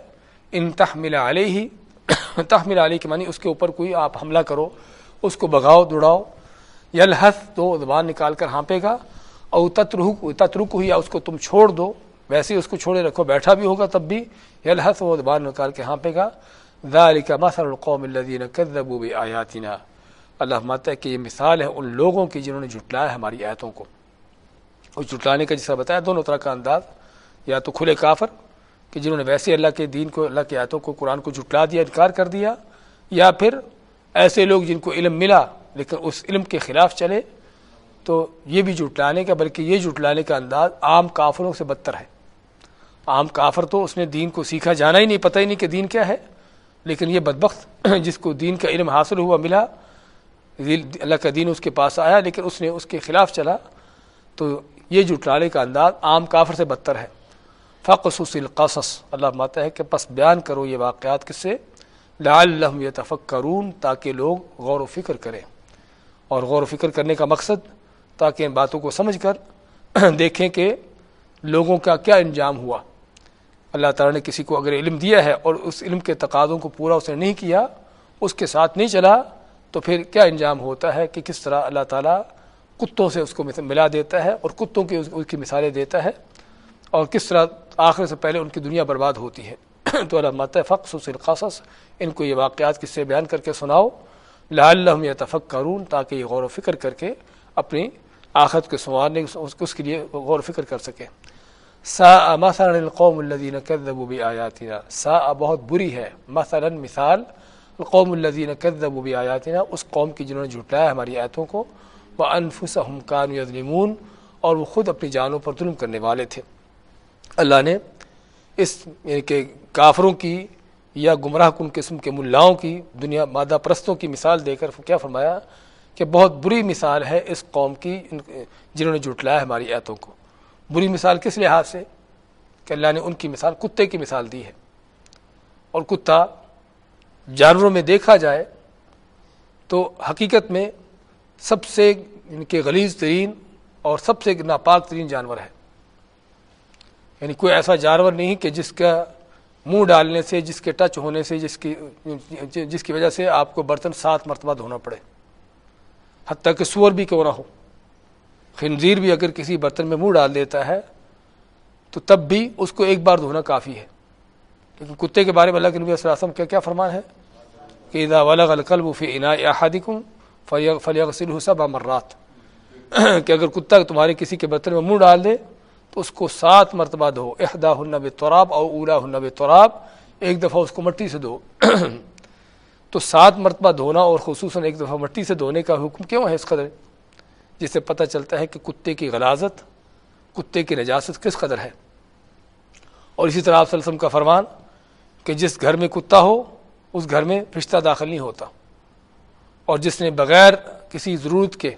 ان تحمل علیہ ہی تحمل علیہ کی معنی اس کے اوپر کوئی آپ حملہ کرو، اس کو بگاؤ، دوڑاؤ یلحس تو زبان نکال کر ہانپے گا اور تترک تترک یا اس کو تم چھوڑ دو، ویسے ہی اس کو چھوڑے رکھو، بیٹھا بھی ہوگا تب بھی یلحس وہ زبان نکال کے ہانپے گا۔ ذالک مثل القوم الذین کذبوا بآیاتنا۔ اللہ ماتا ہے کہ یہ مثال ہے ان لوگوں کی جنہوں نے جھٹلایا ہماری آیتوں کو۔ اس جھٹلانے کا جسا بتایا، دونوں طرح کا انداز۔ یا تو کھلے کافر کہ جنہوں نے ویسے اللہ کے دین کو، اللہ کی آیتوں کو، قرآن کو جھٹلا دیا، انکار کر دیا، یا پھر ایسے لوگ جن کو علم ملا لیکن اس علم کے خلاف چلے، تو یہ بھی جھٹلانے کا، بلکہ یہ جھٹلانے کا انداز عام کافروں سے بدتر ہے۔ عام کافر تو اس نے دین کو سیکھا، جانا ہی نہیں، پتہ ہی نہیں کہ دین کیا ہے، لیکن یہ بدبخت جس کو دین کا علم حاصل ہوا ملا اللہ کا دین اس کے پاس آیا لیکن اس نے اس کے خلاف چلا، تو یہ جھٹلانے کا انداز عام کافر سے بدتر ہے۔ فقصص القصص۔ اللہ ماتا ہے کہ پس بیان کرو یہ واقعات کس سے؟ لعلہم یتفکرون، تاکہ لوگ غور و فکر کریں۔ اور غور و فکر کرنے کا مقصد تاکہ ان باتوں کو سمجھ کر دیکھیں کہ لوگوں کا کیا انجام ہوا۔ اللہ تعالیٰ نے کسی کو اگر علم دیا ہے اور اس علم کے تقاضوں کو پورا اس نے نہیں کیا، اس کے ساتھ نہیں چلا، تو پھر کیا انجام ہوتا ہے کہ کس طرح اللہ تعالیٰ کتوں سے اس کو ملا دیتا ہے اور کتوں کی اس کی مثالیں دیتا ہے؟ اور کس طرح آخر سے پہلے ان کی دنیا برباد ہوتی ہے۔ تو اللہ مت فخص القصص ان کو یہ واقعات کس سے بیان کر کے سناؤ۔ لعلہم یتفکرون، تاکہ یہ غور و فکر کر کے اپنی آخرت کے سنوارنے اس کے لیے غور و فکر کر سکیں۔ سا مثلا القوم الذين كذبوا بآياتنا سا بہت بری ہے۔ مثلا مثال، القوم الذين كذبوا بآياتنا اس قوم کی جنہوں نے جھٹلایا ہماری آیتوں کو۔ وانفسهم كانوا يظلمون اور وہ خود اپنی جانوں پر ظلم کرنے والے تھے۔ اللہ نے اس یعنی کہ کافروں کی یا گمراہ کن قسم کے ملاؤں کی دنیا مادہ پرستوں کی مثال دے کر کیا فرمایا کہ بہت بری مثال ہے اس قوم کی جنہوں نے جھٹلایا ہماری آیتوں کو۔ بری مثال کس لحاظ سے؟ کہ اللہ نے ان کی مثال کتے کی مثال دی ہے۔ اور کتا جانوروں میں دیکھا جائے تو حقیقت میں سب سے ان کے غلیظ ترین اور سب سے ناپاک ترین جانور ہے۔ یعنی کوئی ایسا جانور نہیں کہ جس کا منہ ڈالنے سے، جس کے ٹچ ہونے سے، جس کی جس کی وجہ سے آپ کو برتن سات مرتبہ دھونا پڑے۔ حتیٰ کہ سور بھی کیوں نہ ہو۔ خنزیر بھی اگر کسی برتن میں منہ ڈال دیتا ہے، تو تب بھی اس کو ایک بار دھونا کافی ہے۔ لیکن کتے کے بارے میں اللہ کے نبی صلی اللہ علیہ وسلم کا کیا فرمان ہے؟ کہ اذا ولغ القلب فی انا احدکم فلیغسلہ سبع مرات۔ کہ اگر کتا تمہارے کسی کے برتن میں منہ ڈال دے تو اس کو سات مرتبہ دھو احدا ہن بتراب او اولا ہن بتراب ایک دفعہ اس کو مٹی سے دھو۔ تو سات مرتبہ دھونا اور خصوصاً ایک دفعہ مٹی سے دھونے کا حکم کیوں ہے اس قدر؟ جس سے پتہ چلتا ہے کہ کتے کی غلازت، کتے کی نجاست کس قدر ہے۔ اور اسی طرح آپ صلی اللہ علیہ وسلم کا فرمان کہ جس گھر میں کتا ہو، اس گھر میں رشتہ داخل نہیں ہوتا۔ اور جس نے بغیر کسی ضرورت کے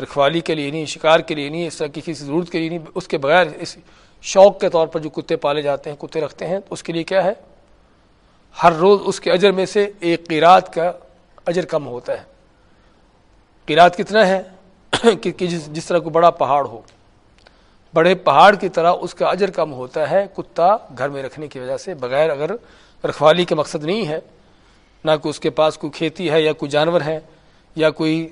رکھوالی کے لیے نہیں، شکار کے لیے نہیں، اس طرح کی کسی ضرورت کے لیے نہیں۔ اس کے بغیر اس شوق کے طور پر جو کتے پالے جاتے ہیں، کتے رکھتے ہیں اس کے لیے کیا ہے؟ ہر روز اس کے اجر میں سے ایک قیرات کا اجر کم ہوتا ہے۔ قیرات کتنا ہے؟ کہ جس جس طرح کو بڑا پہاڑ ہو۔ بڑے پہاڑ کی طرح اس کا اجر کم ہوتا ہے کتا گھر میں رکھنے کی وجہ سے، بغیر اگر رکھوالی کا مقصد نہیں ہے۔ نہ کہ اس کے پاس کوئی کھیتی ہے یا کوئی جانور ہے یا کوئی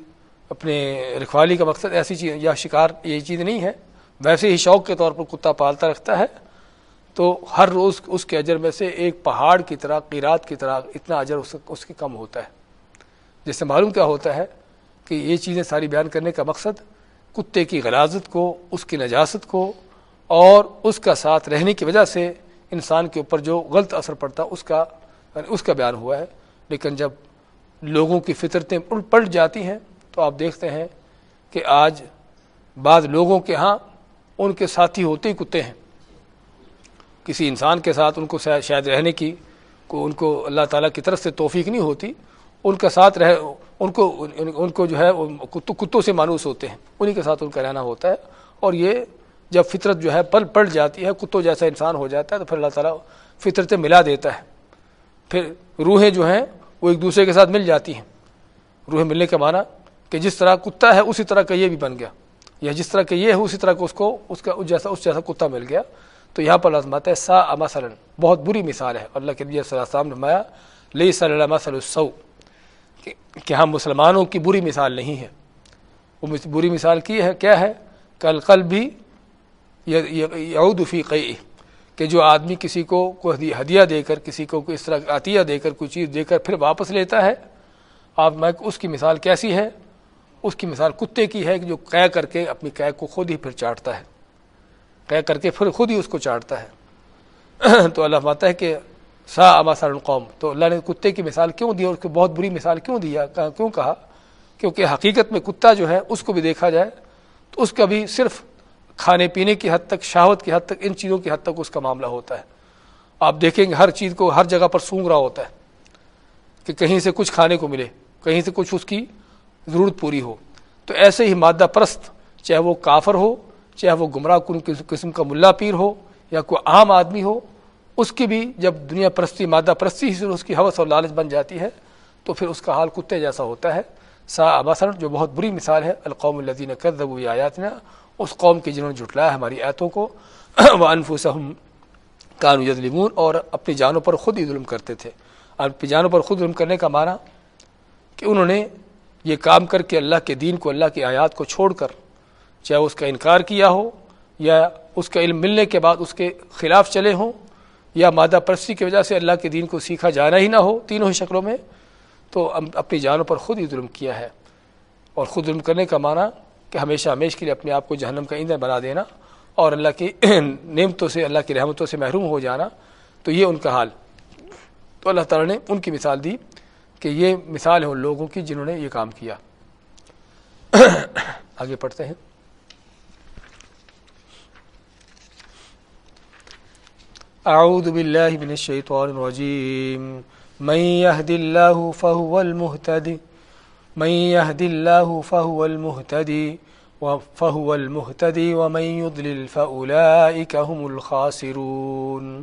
اپنے رکھوالی کا مقصد ایسی چیز یا شکار یہ چیز نہیں ہے۔ ویسے ہی شوق کے طور پر کتا پالتا رکھتا ہے۔ تو ہر روز اس کے اجر میں سے ایک پہاڑ کی طرح، قیرات کی طرح اتنا اجر اس کے کم ہوتا ہے۔ جس سے معلوم کیا ہوتا ہے کہ یہ چیزیں ساری بیان کرنے کا مقصد کتے کی غلازت کو، اس کی نجاست کو اور اس کا ساتھ رہنے کی وجہ سے انسان کے اوپر جو غلط اثر پڑتا، اس کا یعنی اس کا بیان ہوا ہے۔ لیکن جب لوگوں کی فطرتیں پلٹ جاتی ہیں تو آپ دیکھتے ہیں کہ آج بعض لوگوں کے ہاں ان کے ساتھی ہوتے ہی کتے ہیں۔ کسی انسان کے ساتھ ان کو شاید رہنے کی کو ان کو اللہ تعالیٰ کی طرف سے توفیق نہیں ہوتی، ان کا ساتھ رہ ان کو ان کو جو ہے کتوں سے مانوس ہوتے ہیں۔ انہی کے ساتھ ان کا رہنا ہوتا ہے۔ اور یہ جب فطرت جو ہے پل پلٹ جاتی ہے، کتوں جیسا انسان ہو جاتا ہے، تو پھر اللہ تعالیٰ فطرتیں ملا دیتا ہے۔ پھر روحیں جو ہیں وہ ایک دوسرے کے ساتھ مل جاتی ہیں۔ روحیں ملنے کا معنی کہ جس طرح کتا ہے اسی طرح کا یہ بھی بن گیا۔ یا جس طرح کا یہ ہے اسی طرح کا اس کو اس کا جیسا اس جیسا کتا مل گیا۔ تو یہاں پر لازمات ہے سا مثلاً۔ بہت بری مثال ہے۔ اللہ کے نبی صلی اللہ علیہ وسلم لئی صلی اللہ وسلم کہ ہم مسلمانوں کی بری مثال نہیں ہے وہ بری مثال کی ہے، کیا ہے؟ کل کل بھی یعود فی قی کہ جو آدمی کسی کو کوئی ہدیہ دے کر، کسی کو اس طرح عطیہ دے کر، کوئی چیز دے کر پھر واپس لیتا ہے، آپ میں اس کی مثال کیسی ہے؟ اس کی مثال کتے کی ہے کہ جو قے کر کے اپنی قے کو خود ہی پھر چاٹتا ہے۔ قے کر کے پھر خود ہی اس کو چاٹتا ہے۔ تو اللہ ماتا ہے کہ سا سر القوم۔ تو اللہ نے کتے کی مثال کیوں دی اور اس کو بہت بری مثال کیوں دیا؟ کیوں کہا؟ کیونکہ حقیقت میں کتا جو ہے اس کو بھی دیکھا جائے تو اس کا بھی صرف کھانے پینے کی حد تک، شہوت کی حد تک، ان چیزوں کی حد تک اس کا معاملہ ہوتا ہے۔ آپ دیکھیں گے ہر چیز کو ہر جگہ پر سونگ رہا ہوتا ہے کہ کہیں سے کچھ کھانے کو ملے، کہیں سے کچھ اس کی ضرورت پوری ہو۔ تو ایسے ہی مادہ پرست، چاہے وہ کافر ہو، چاہے وہ گمراہ کن قسم کا ملا پیر ہو یا کوئی عام آدمی ہو، اس کی بھی جب دنیا پرستی، مادہ پرستی سے اس کی حوث اور لالچ بن جاتی ہے، تو پھر اس کا حال کتے جیسا ہوتا ہے۔ سا اباسر جو بہت بری مثال ہے، القوم الدین کرب آیات نے اس قوم کی جنہوں نے جھٹلایا ہماری ایتوں کو۔ وہ انفسم کان یظلمون اور اپنی جانوں پر خود ہی ظلم کرتے تھے۔ اپنی جانوں پر خود ظلم کرنے کا معنی کہ انہوں نے یہ کام کر کے اللہ کے دین کو، اللہ کی آیات کو چھوڑ کر، چاہے اس کا انکار کیا ہو یا اس کا علم ملنے کے بعد اس کے خلاف چلے ہوں یا مادہ پرستی کی وجہ سے اللہ کے دین کو سیکھا جانا ہی نہ ہو تینوں ہی شکلوں میں، تو اپنی جانوں پر خود ہی ظلم کیا ہے۔ اور خود ظلم کرنے کا معنی کہ ہمیشہ ہمیش کے لیے اپنے آپ کو جہنم کا ایندھن بنا دینا اور اللہ کی نعمتوں سے، اللہ کی رحمتوں سے محروم ہو جانا، تو یہ ان کا حال۔ تو اللہ تعالیٰ نے ان کی مثال دی۔ کہ یہ مثال ہے ان لوگوں کی جنہوں نے یہ کام کیا۔ آگے پڑھتے ہیں۔ اعوذ باللہ من الشیطان الرجیم۔ من يهد الله فهو المهتدي من يهد الله فهو المهتدي فهو المهتدي ومن يضلل فأولئك هم الخاسرون۔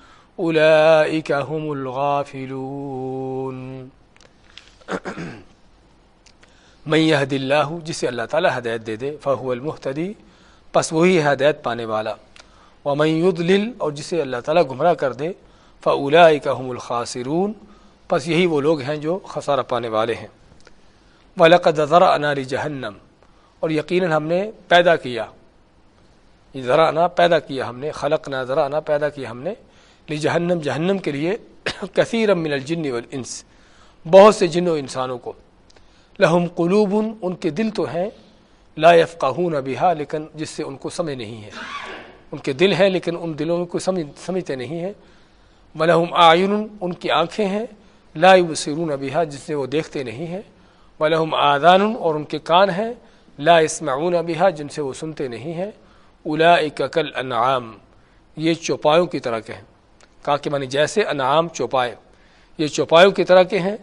أولئك هم الغافلون. من يهد الله، جسے اللہ تعالی ہدایت دے دے، فهو المهتدی، پس وہی ہدایت پانے والا. ومن يضلل اور جسے اللہ تعالی گمراہ کر دے فاولئک هم الخاسرون، پس یہی وہ لوگ ہیں جو خسارہ پانے والے ہیں. وَلَقَدْ ذَرَعْنَا لِجَهَنَّمْ، اور یقیناً ہم نے پیدا کیا. یہ پیدا کیا ہم نے خلق نہ ذرا پیدا کیا ہم نے جہنم جہنم کے لیے کثیر من الجن والانس، بہت سے جن و انسانوں کو۔ لہم قلوب ان کے دل تو ہیں، لا يفقهون بها لیکن جس سے ان کو سمجھ نہیں ہے۔ ان کے دل ہیں، لیکن ان دلوں کو سمجھ، سمجھتے نہیں ہیں۔ ولہم اعین ان کی آنکھیں ہیں، لا يبصرون بها جس سے وہ دیکھتے نہیں ہیں۔ ولہم آذان، اور ان کے کان ہیں، لا يسمعون بها جن سے وہ سنتے نہیں ہیں۔ اولئک کل انعام یہ چوپایوں کی طرح کے ہیں۔ کہا کہ معنی جیسے انعام چوپائے، یہ چوپایوں کی طرح کے ہیں،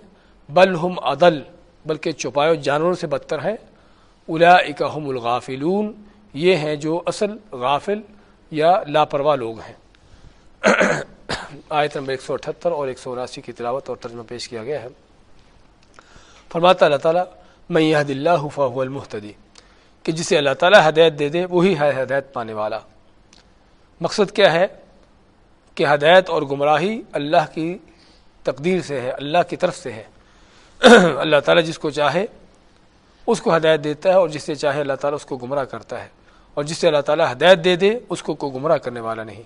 بل ہم عدل، بلکہ چوپایوں جانوروں سے بدتر ہیں۔ اولئک هم الغافلون، یہ ہیں جو اصل غافل یا لاپرواہ لوگ ہیں۔ آیت نمبر 178 اور 179 کی تلاوت اور ترجمہ پیش کیا گیا ہے۔ فرماتا اللہ تعالیٰ میں یہ اللہ فاہ المحتدی کہ جسے اللہ تعالیٰ ہدایت دے دے، وہی ہے ہدایت پانے والا۔ مقصد کیا ہے؟ کہ ہدایت اور گمراہی اللہ کی تقدیر سے ہے، اللہ کی طرف سے ہے۔ اللہ تعالیٰ جس کو چاہے، اس کو ہدایت دیتا ہے اور جس سے چاہے اللہ تعالیٰ اس کو گمراہ کرتا ہے۔ اور جس سے اللہ تعالیٰ ہدایت دے دے، اس کو کوئی گمراہ کرنے والا نہیں۔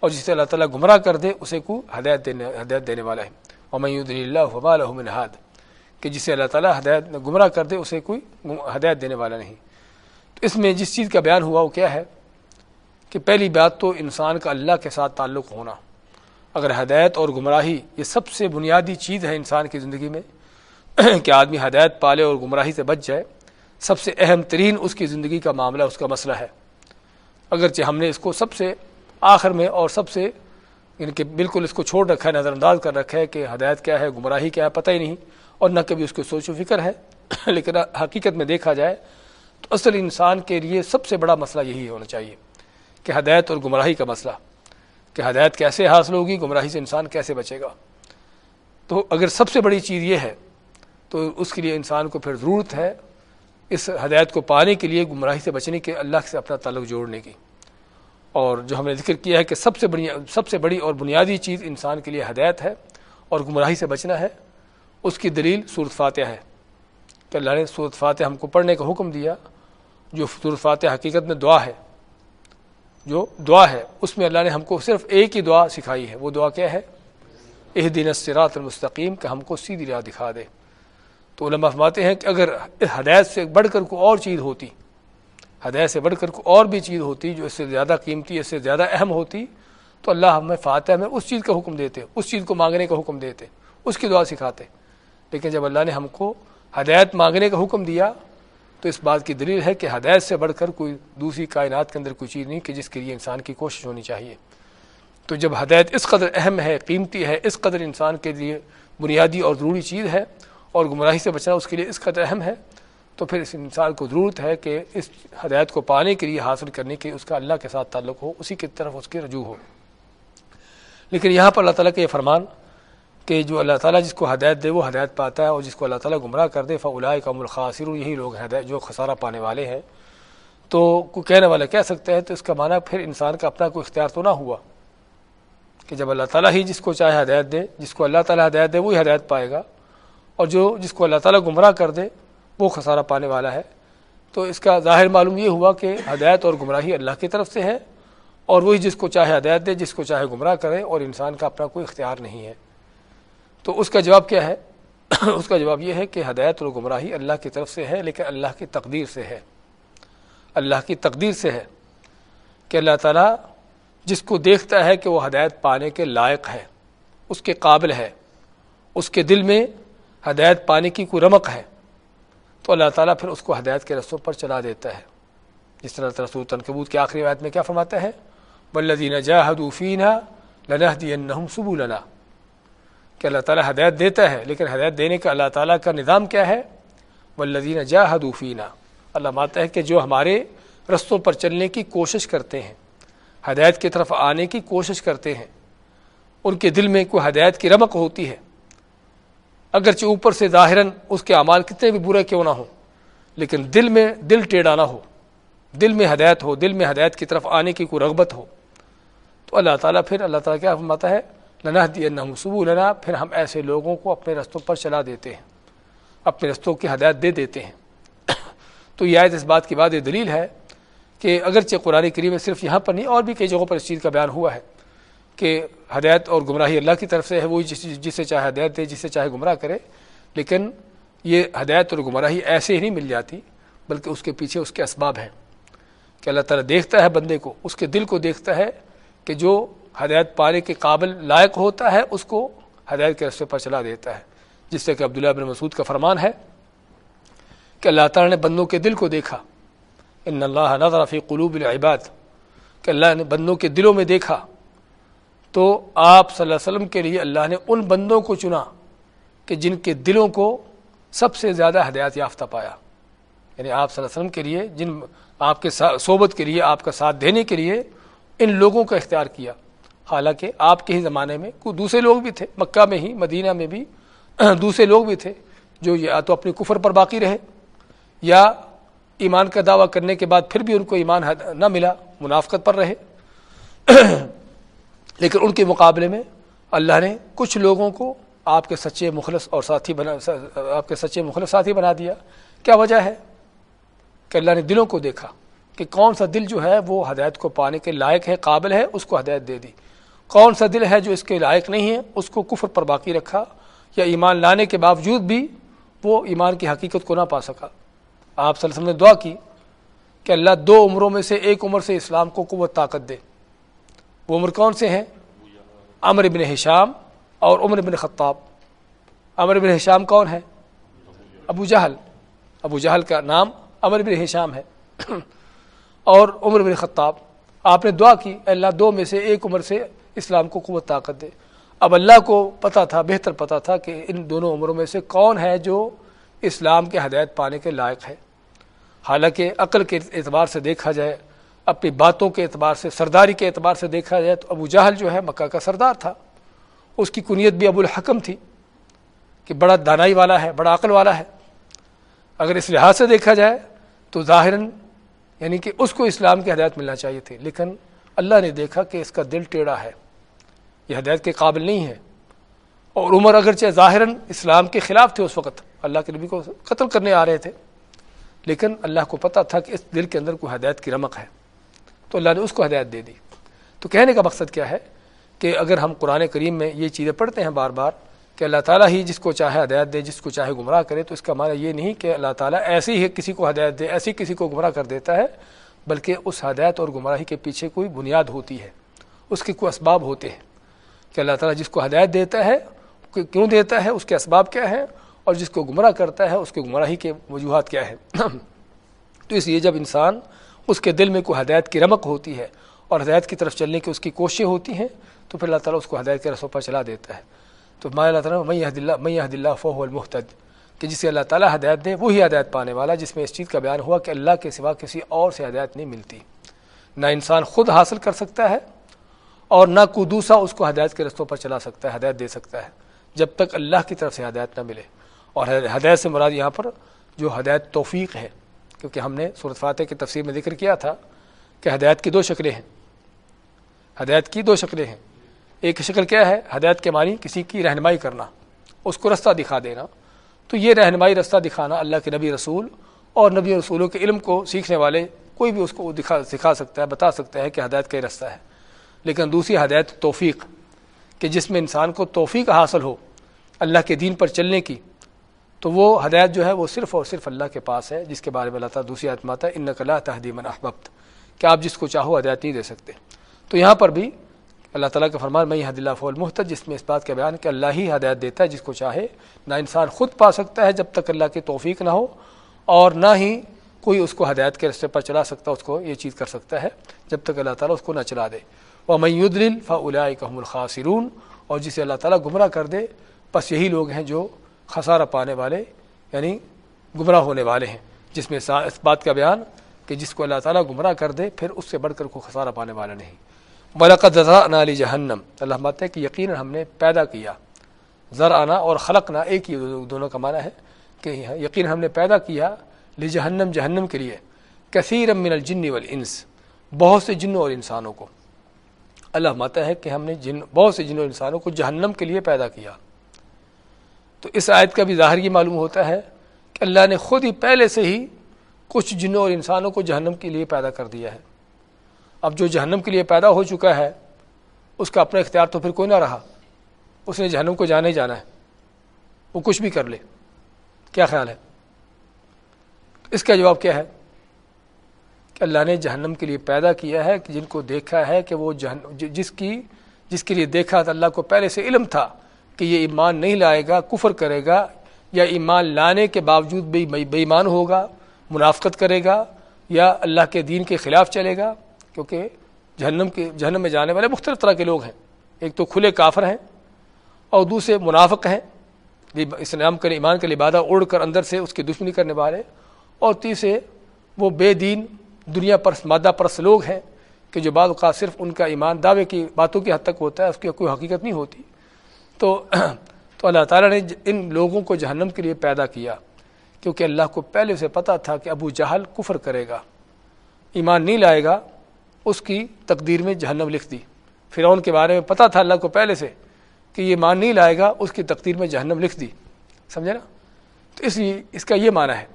اور جس سے اللہ تعالیٰ گمراہ کر دے، اسے کو ہدایت دینے ہدایت دینے والا ہے۔ اور اللہ وبا الحمد کہ جس سے اللہ تعالیٰ ہدایت، گمراہ کر دے، اسے کوئی ہدایت دینے والا نہیں۔ تو اس میں جس چیز کا بیان ہوا وہ کیا ہے؟ کہ پہلی بات تو انسان کا اللہ کے ساتھ تعلق ہونا۔ اگر ہدایت اور گمراہی یہ سب سے بنیادی چیز ہے انسان کی زندگی میں، کہ آدمی ہدایت پالے اور گمراہی سے بچ جائے، سب سے اہم ترین اس کی زندگی کا معاملہ، اس کا مسئلہ ہے۔ اگرچہ ہم نے اس کو سب سے آخر میں اور سب سے یعنی کہ بالکل اس کو چھوڑ رکھا ہے نظر انداز کر رکھا ہے کہ ہدایت کیا ہے، گمراہی کیا ہے، پتہ ہی نہیں۔ اور نہ کبھی اس کو سوچ و فکر ہے۔ لیکن حقیقت میں دیکھا جائے تو اصل انسان کے لیے سب سے بڑا مسئلہ یہی ہونا چاہیے۔ کہ ہدایت اور گمراہی کا مسئلہ۔ کہ ہدایت کیسے حاصل ہوگی، گمراہی سے انسان کیسے بچے گا۔ تو اگر سب سے بڑی چیز یہ ہے، تو اس کے لیے انسان کو پھر ضرورت ہے اس ہدایت کو پانے کے لیے گمراہی سے بچنے کے، اللہ سے اپنا تعلق جوڑنے کی۔ اور جو ہم نے ذکر کیا ہے کہ سب سے بڑی، سب سے بڑی اور بنیادی چیز انسان کے لیے ہدایت ہے اور گمراہی سے بچنا ہے، اس کی دلیل صورت فاتحہ ہے۔ کہ اللہ نے صورت فاتح ہم کو پڑھنے کا حکم دیا، جو صورت فاتح حقیقت میں دعا ہے۔ جو دعا ہے، اس میں اللہ نے ہم کو صرف ایک ہی دعا سکھائی ہے۔ وہ دعا کیا ہے؟ اح دن اسرات المستقیم، کہ ہم کو سیدھی راہ دکھا دے۔ تو علماء فرماتے ہیں کہ اگر ہدایت سے بڑھ کر کوئی اور چیز ہوتی، ہدایت سے بڑھ کر کوئی اور بھی چیز ہوتی جو اس سے زیادہ قیمتی، اس سے زیادہ اہم ہوتی، تو اللہ ہمیں فاتح میں اس چیز کا حکم دیتے، اس چیز کو مانگنے کا حکم دیتے، اس کی دعا سکھاتے۔ لیکن جب اللہ نے ہم کو ہدایت مانگنے کا حکم دیا تو اس بات کی دلیل ہے کہ ہدایت سے بڑھ کر کوئی دوسری کائنات کے اندر کوئی چیز نہیں کہ جس کے لیے انسان کی کوشش ہونی چاہیے۔ تو جب ہدایت اس قدر اہم ہے، قیمتی ہے، اس قدر انسان کے لیے بنیادی اور ضروری چیز ہے اور گمراہی سے بچنا اس کے لیے اس قدر اہم ہے، تو پھر اس انسان کو ضرورت ہے کہ اس ہدایت کو پانے کے لیے حاصل کرنے کے اس کا اللہ کے ساتھ تعلق ہو، اسی کی طرف اس کے رجوع ہو۔ لیکن یہاں پر اللہ تعالیٰ کا یہ فرمان کہ جو اللہ تعالیٰ جس کو ہدایت دے وہ ہدایت پاتا ہے اور جس کو اللہ تعالیٰ گمراہ کر دے فلاء کا ملخاصر یہی لوگ ہدایت جو خسارہ پانے والے ہیں۔ تو کوئی کہنے والا کہہ سکتا ہے، تو اس کا معنی پھر انسان کا اپنا کوئی اختیار تو نہ ہوا۔ کہ جب اللہ تعالیٰ ہی جس کو چاہے ہدایت دے، جس کو اللہ تعالیٰ ہدایت دے، وہی ہدایت پائے گا۔ اور جو جس کو اللہ تعالیٰ گمراہ کر دے، وہ خسارہ پانے والا ہے۔ تو اس کا ظاہر معلوم یہ ہوا کہ ہدایت اور گمراہی اللہ کی طرف سے ہے۔ اور وہی جس کو چاہے ہدایت دے، جس کو چاہے گمراہ کرے، اور انسان کا اپنا کوئی اختیار نہیں ہے۔ تو اس کا جواب کیا ہے؟ اس کا جواب یہ ہے کہ ہدایت اور گمراہی اللہ کی طرف سے ہے، لیکن اللہ کی تقدیر سے ہے۔ اللہ کی تقدیر سے ہے کہ اللہ تعالیٰ جس کو دیکھتا ہے کہ وہ ہدایت پانے کے لائق ہے، اس کے قابل ہے، اس کے دل میں ہدایت پانے کی کوئی رمق ہے، تو اللہ تعالیٰ پھر اس کو ہدایت کے رستوں پر چلا دیتا ہے۔ جس طرح رسول تنکبوت کے آخری آیت میں کیا فرماتا ہے؟ بلدین جاہدوفین لنح دین لنا کہ اللہ تعالیٰ ہدایت دیتا ہے، لیکن ہدایت دینے کا اللہ تعالیٰ کا نظام کیا ہے؟ ولدین جاہدوفین اللہ ماتا ہے کہ جو ہمارے رستوں پر چلنے کی کوشش کرتے ہیں، ہدایت کی طرف آنے کی کوشش کرتے ہیں، ان کے دل میں کوئی ہدایت کی رمق ہوتی ہے۔ اگرچہ اوپر سے ظاہراً اس کے اعمال کتنے بھی برے کیوں نہ ہوں، لیکن دل میں دل ٹیڑھا نہ ہو۔ دل میں ہدایت ہو، دل میں ہدایت کی طرف آنے کی کوئی رغبت ہو۔ تو اللہ تعالیٰ پھر اللہ تعالیٰ کیا فرماتا ہے؟ لنا دی صبو لنا پھر ہم ایسے لوگوں کو اپنے رستوں پر چلا دیتے ہیں، اپنے رستوں کی ہدایت دے دیتے ہیں۔ تو یہ آیت اس بات کی بات یہ دلیل ہے کہ اگرچہ قرآن کریم میں صرف یہاں پر نہیں، اور بھی کئی جگہوں پر اس چیز کا بیان ہوا ہے کہ ہدایت اور گمراہی اللہ کی طرف سے ہے، وہی جس چاہے ہدایت دے، جس سے چاہے گمراہ کرے۔ لیکن یہ ہدایت اور گمراہی ایسے ہی نہیں مل جاتی، بلکہ اس کے پیچھے اس کے اسباب ہیں۔ کہ اللہ تعالیٰ دیکھتا ہے بندے کو، اس کے دل کو دیکھتا ہے کہ جو ہدایت پانے کے قابل لائق ہوتا ہے، اس کو ہدایت کے رستے پر چلا دیتا ہے۔ جس سے کہ عبداللہ بن مسعود کا فرمان ہے کہ اللہ تعالیٰ نے بندوں کے دل کو دیکھا۔ ان اللہ نظر فی قلوب العباد۔ کہ اللہ نے بندوں کے دلوں میں دیکھا۔ تو آپ صلی اللہ علیہ وسلم کے لیے اللہ نے ان بندوں کو چنا کہ جن کے دلوں کو سب سے زیادہ ہدایت یافتہ پایا۔ یعنی آپ صلی اللہ علیہ وسلم کے لیے، جن آپ کے صحبت کے لیے، آپ کا ساتھ دینے کے لیے ان لوگوں کا اختیار کیا۔ حالانکہ آپ کے ہی زمانے میں کوئی دوسرے لوگ بھی تھے، مکہ میں ہی، مدینہ میں بھی دوسرے لوگ بھی تھے جو یا تو اپنے کفر پر باقی رہے یا ایمان کا دعویٰ کرنے کے بعد پھر بھی ان کو ایمان نہ ملا، منافقت پر رہے۔ لیکن ان کے مقابلے میں اللہ نے کچھ لوگوں کو آپ کے سچے مخلص اور ساتھی بنا، آپ کے سچے مخلص ساتھی بنا دیا۔ کیا وجہ ہے؟ کہ اللہ نے دلوں کو دیکھا کہ کون سا دل جو ہے وہ ہدایت کو پانے کے لائق ہے، قابل ہے، اس کو ہدایت دے دی۔ کون سا دل ہے جو اس کے لائق نہیں ہے، اس کو کفر پر باقی رکھا یا ایمان لانے کے باوجود بھی وہ ایمان کی حقیقت کو نہ پا سکا۔ آپ صلی اللہ علیہ وسلم نے دعا کی کہ اللہ دو عمروں میں سے ایک عمر سے اسلام کو قوت طاقت دے۔ وہ عمر کون سے ہیں؟ عمر بن حشام اور عمر بن خطاب۔ عمر بن حشام کون ہے؟ ابو جہل۔ ابو جہل کا نام عمر بن حشام ہے۔ اور عمر بن خطاب۔ آپ نے دعا کی، اللہ دو میں سے ایک عمر سے اسلام کو قوت طاقت دے۔ اب اللہ کو پتا تھا، بہتر پتا تھا کہ ان دونوں عمروں میں سے کون ہے جو اسلام کے ہدایت پانے کے لائق ہے۔ حالانکہ عقل کے اعتبار سے دیکھا جائے، اپنی باتوں کے اعتبار سے، سرداری کے اعتبار سے دیکھا جائے تو ابو جہل جو ہے مکہ کا سردار تھا۔ اس کی کنیت بھی ابو الحکم تھی کہ بڑا دانائی والا ہے، بڑا عقل والا ہے۔ اگر اس لحاظ سے دیکھا جائے تو ظاہراً یعنی کہ اس کو اسلام کی ہدایت ملنا چاہیے تھی لیکن اللہ نے دیکھا کہ اس کا دل ٹیڑھا ہے۔ یہ ہدایت کے قابل نہیں ہے۔ اور عمر اگرچہ ظاہراً اسلام کے خلاف تھے اس وقت، اللہ کے نبی کو قتل کرنے آ رہے تھے، لیکن اللہ کو پتہ تھا کہ اس دل کے اندر کوئی ہدایت کی رمق ہے۔ تو اللہ نے اس کو ہدایت دے دی۔ تو کہنے کا مقصد کیا ہے کہ اگر ہم قرآن کریم میں یہ چیزیں پڑھتے ہیں بار بار کہ اللہ تعالیٰ ہی جس کو چاہے ہدایت دے، جس کو چاہے گمراہ کرے، تو اس کا معنی یہ نہیں کہ اللہ تعالیٰ ایسی ہی کسی کو ہدایت دے، ایسی کسی کو گمراہ کر دیتا ہے، بلکہ اس ہدایت اور گمراہی کے پیچھے کوئی بنیاد ہوتی ہے، اس کے کوئی اسباب ہوتے ہیں۔ کہ اللہ تعالیٰ جس کو ہدایت دیتا ہے کیوں دیتا ہے، اس کے اسباب کیا ہیں اور جس کو گمراہ کرتا ہے، اس کے گمراہی کے وجوہات کیا ہیں۔ تو اس لیے جب انسان اس کے دل میں کوئی ہدایت کی رمق ہوتی ہے اور ہدایت کی طرف چلنے کی اس کی کوششیں ہوتی ہیں، تو پھر اللہ تعالیٰ اس کو ہدایت کے رسوں پر چلا دیتا ہے۔ تو میں اللہ تعالیٰ میں حد اللہ میں حد اللہ فوح المحتد کہ جسے اللہ تعالیٰ ہدایت دے، وہی ہدایت پانے والا، جس میں اس چیز کا بیان ہوا کہ اللہ کے سوا کسی اور سے ہدایت نہیں ملتی۔ نہ انسان خود حاصل کر سکتا ہے اور نہ کوئی دوسرا اس کو ہدایت کے رستوں پر چلا سکتا ہے، ہدایت دے سکتا ہے، جب تک اللہ کی طرف سے ہدایت نہ ملے۔ اور ہدایت سے مراد یہاں پر جو ہدایت توفیق ہے، کیونکہ ہم نے صورت فاتح کی تفسیر میں ذکر کیا تھا کہ ہدایت کی دو شکلیں ہیں۔ ہدایت کی دو شکلیں ہیں۔ ایک شکل کیا ہے؟ ہدایت کے معنی کسی کی رہنمائی کرنا، اس کو رستہ دکھا دینا۔ تو یہ رہنمائی، رستہ دکھانا اللہ کے نبی رسول اور نبی رسولوں کے علم کو سیکھنے والے کوئی بھی اس کو دکھا، سکھا سکتا ہے، بتا سکتا ہے کہ ہدایت کا رستہ ہے۔ لیکن دوسری ہدایت توفیق، کہ جس میں انسان کو توفیق حاصل ہو اللہ کے دین پر چلنے کی، تو وہ ہدایت جو ہے وہ صرف اور صرف اللہ کے پاس ہے، جس کے بارے میں اللہ تعالیٰ دوسری آتا ہے ان نقلا تحدیم احبت کہ آپ جس کو چاہو ہدایت نہیں دے سکتے۔ تو یہاں پر بھی اللہ تعالیٰ کا فرمان میں حد اللہ فول محتد جس میں اس بات کا بیان، کہ اللہ ہی ہدایت دیتا ہے جس کو چاہے، نہ انسان خود پا سکتا ہے جب تک اللہ کی توفیق نہ ہو، اور نہ ہی کوئی اس کو ہدایت کے رستے پر چلا سکتا، اس کو یہ چیز کر سکتا ہے جب تک اللہ تعالیٰ اس کو نہ چلا دے۔ اور میود فا الم الخاصرون اور جسے اللہ تعالیٰ گمراہ کر دے، بس یہی لوگ ہیں جو خسارہ پانے والے یعنی گمراہ ہونے والے ہیں۔ جس میں اس بات کا بیان کہ جس کو اللہ تعالیٰ گمراہ کر دے، پھر اس سے بڑھ کر کوئی خسارہ پانے والا نہیں۔ ملکت ذرا علی جہنم اللہ مت ہے کہ یقیناً ہم نے پیدا کیا۔ ذر آنا اور خلق نہ ایک ہی دونوں کا معنی ہے کہ یقین ہم نے پیدا کیا لی جہنم جہنم کے لیے۔ کثیر من الجن والانس بہت سے جنوں اور انسانوں کو۔ اللہ ماتا ہے کہ ہم نے جن بہت سے جنوں انسانوں کو جہنم کے لیے پیدا کیا۔ تو اس آیت کا بھی ظاہر یہ معلوم ہوتا ہے کہ اللہ نے خود ہی پہلے سے ہی کچھ جنوں اور انسانوں کو جہنم کے لیے پیدا کر دیا ہے۔ اب جو جہنم کے لیے پیدا ہو چکا ہے، اس کا اپنا اختیار تو پھر کوئی نہ رہا۔ اس نے جہنم کو جانا ہی جانا ہے۔ وہ کچھ بھی کر لے۔ کیا خیال ہے؟ اس کا جواب کیا ہے؟ کہ اللہ نے جہنم کے لیے پیدا کیا ہے، کہ جن کو دیکھا ہے کہ وہ جس کی، جس کے لیے دیکھا تھا اللہ کو پہلے سے علم تھا کہ یہ ایمان نہیں لائے گا، کفر کرے گا یا ایمان لانے کے باوجود بھی بے ایمان ہوگا، منافقت کرے گا یا اللہ کے دین کے خلاف چلے گا، کیونکہ جہنم کے، جہنم میں جانے والے مختلف طرح کے لوگ ہیں۔ ایک تو کھلے کافر ہیں اور دوسرے منافق ہیں۔ اسلام کے ایمان کا لبادہ اڑ کر اندر سے اس کی دشمنی کرنے والے اور تیسرے وہ بے دین دنیا پر مادہ پرس لوگ ہیں کہ جو بعض اوقات صرف ان کا ایمان دعوے کی باتوں کی حد تک ہوتا ہے، اس کی کوئی حقیقت نہیں ہوتی۔ تو تو اللہ تعالیٰ نے ان لوگوں کو جہنم کے لیے پیدا کیا، کیونکہ اللہ کو پہلے سے پتہ تھا کہ ابو جہل کفر کرے گا۔ ایمان نہیں لائے گا، اس کی تقدیر میں جہنم لکھ دی۔ فرعون کے بارے میں پتہ تھا اللہ کو پہلے سے کہ یہ مان نہیں لائے گا، اس کی تقدیر میں جہنم لکھ دی۔ سمجھے نا؟ تو اس لیے اس کا یہ معنی ہے۔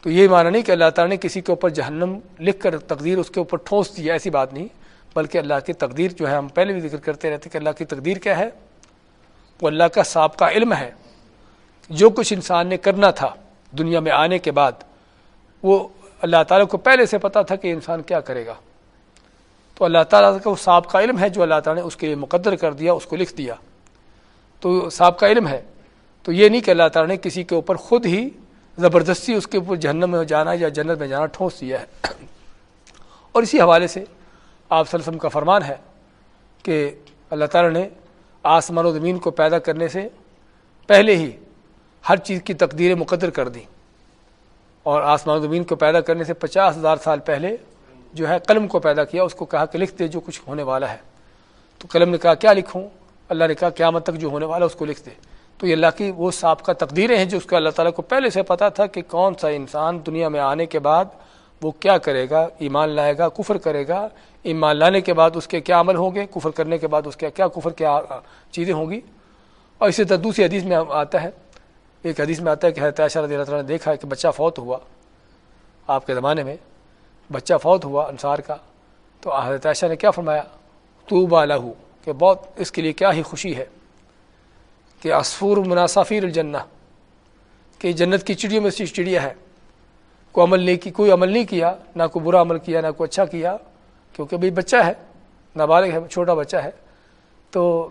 تو یہ معنی نہیں کہ اللہ تعالیٰ نے کسی کے اوپر جہنم لکھ کر تقدیر اس کے اوپر ٹھونس دی ایسی بات نہیں۔ بلکہ اللہ کی تقدیر جو ہے، ہم پہلے بھی ذکر کرتے رہتے کہ اللہ کی تقدیر کیا ہے۔ وہ اللہ کا سابقہ علم ہے۔ جو کچھ انسان نے کرنا تھا دنیا میں آنے کے بعد، وہ اللہ تعالیٰ کو پہلے سے پتا تھا کہ انسان کیا کرے گا۔ تو اللہ تعالیٰ کا وہ سابقہ علم ہے جو اللہ تعالیٰ نے اس کے لیے مقدر کر دیا، اس کو لکھ دیا۔ تو سابقہ علم ہے۔ تو یہ نہیں کہ اللہ تعالیٰ نے کسی کے اوپر خود ہی زبردستی اس کے اوپر جہنم میں جانا یا جنت میں جانا ٹھونس دیا ہے۔ اور اسی حوالے سے آپ صلی اللہ علیہ وسلم کا فرمان ہے کہ اللہ تعالیٰ نے آسمان و زمین کو پیدا کرنے سے پہلے ہی ہر چیز کی تقدیریں مقدر کر دیں۔ اور آسمان و زمین کو پیدا کرنے سے پچاس ہزار سال پہلے جو ہے قلم کو پیدا کیا، اس کو کہا کہ لکھ دے جو کچھ ہونے والا ہے۔ تو قلم نے کہا، کیا لکھوں؟ اللہ نے کہا، قیامت تک جو ہونے والا اس کو لکھ دے۔ تو یہ اللہ کی وہ سابقہ تقدیریں ہیں جو اس کو اللہ تعالیٰ کو پہلے سے پتا تھا کہ کون سا انسان دنیا میں آنے کے بعد وہ کیا کرے گا، ایمان لائے گا، کفر کرے گا۔ ایمان لانے کے بعد اس کے کیا عمل ہوں گے؟ کفر کرنے کے بعد اس کے کیا کفر، کیا چیزیں ہوں گی؟ اور اسی طرح دوسری حدیث میں آتا ہے۔ ایک حدیث میں آتا ہے کہ حضرت عائشہ رضی اللہ تعالیٰ نے دیکھا کہ بچہ فوت ہوا۔ آپ کے زمانے میں بچہ فوت ہوا انصار کا۔ تو حضرت عائشہ نے کیا فرمایا؟ تو بالا کہ بہت اس کے لیے کیا ہی خوشی ہے۔ کہ عصفور مناسفیر الجنہ، کہ جنت کی چڑیوں میں سے چڑیا ہے۔ کوئی عمل نہیں کی کوئی عمل نہیں کیا، نہ کوئی برا عمل کیا، نہ کوئی اچھا کیا، کیونکہ بھائی بچہ ہے، نابالغ ہے، چھوٹا بچہ ہے۔ تو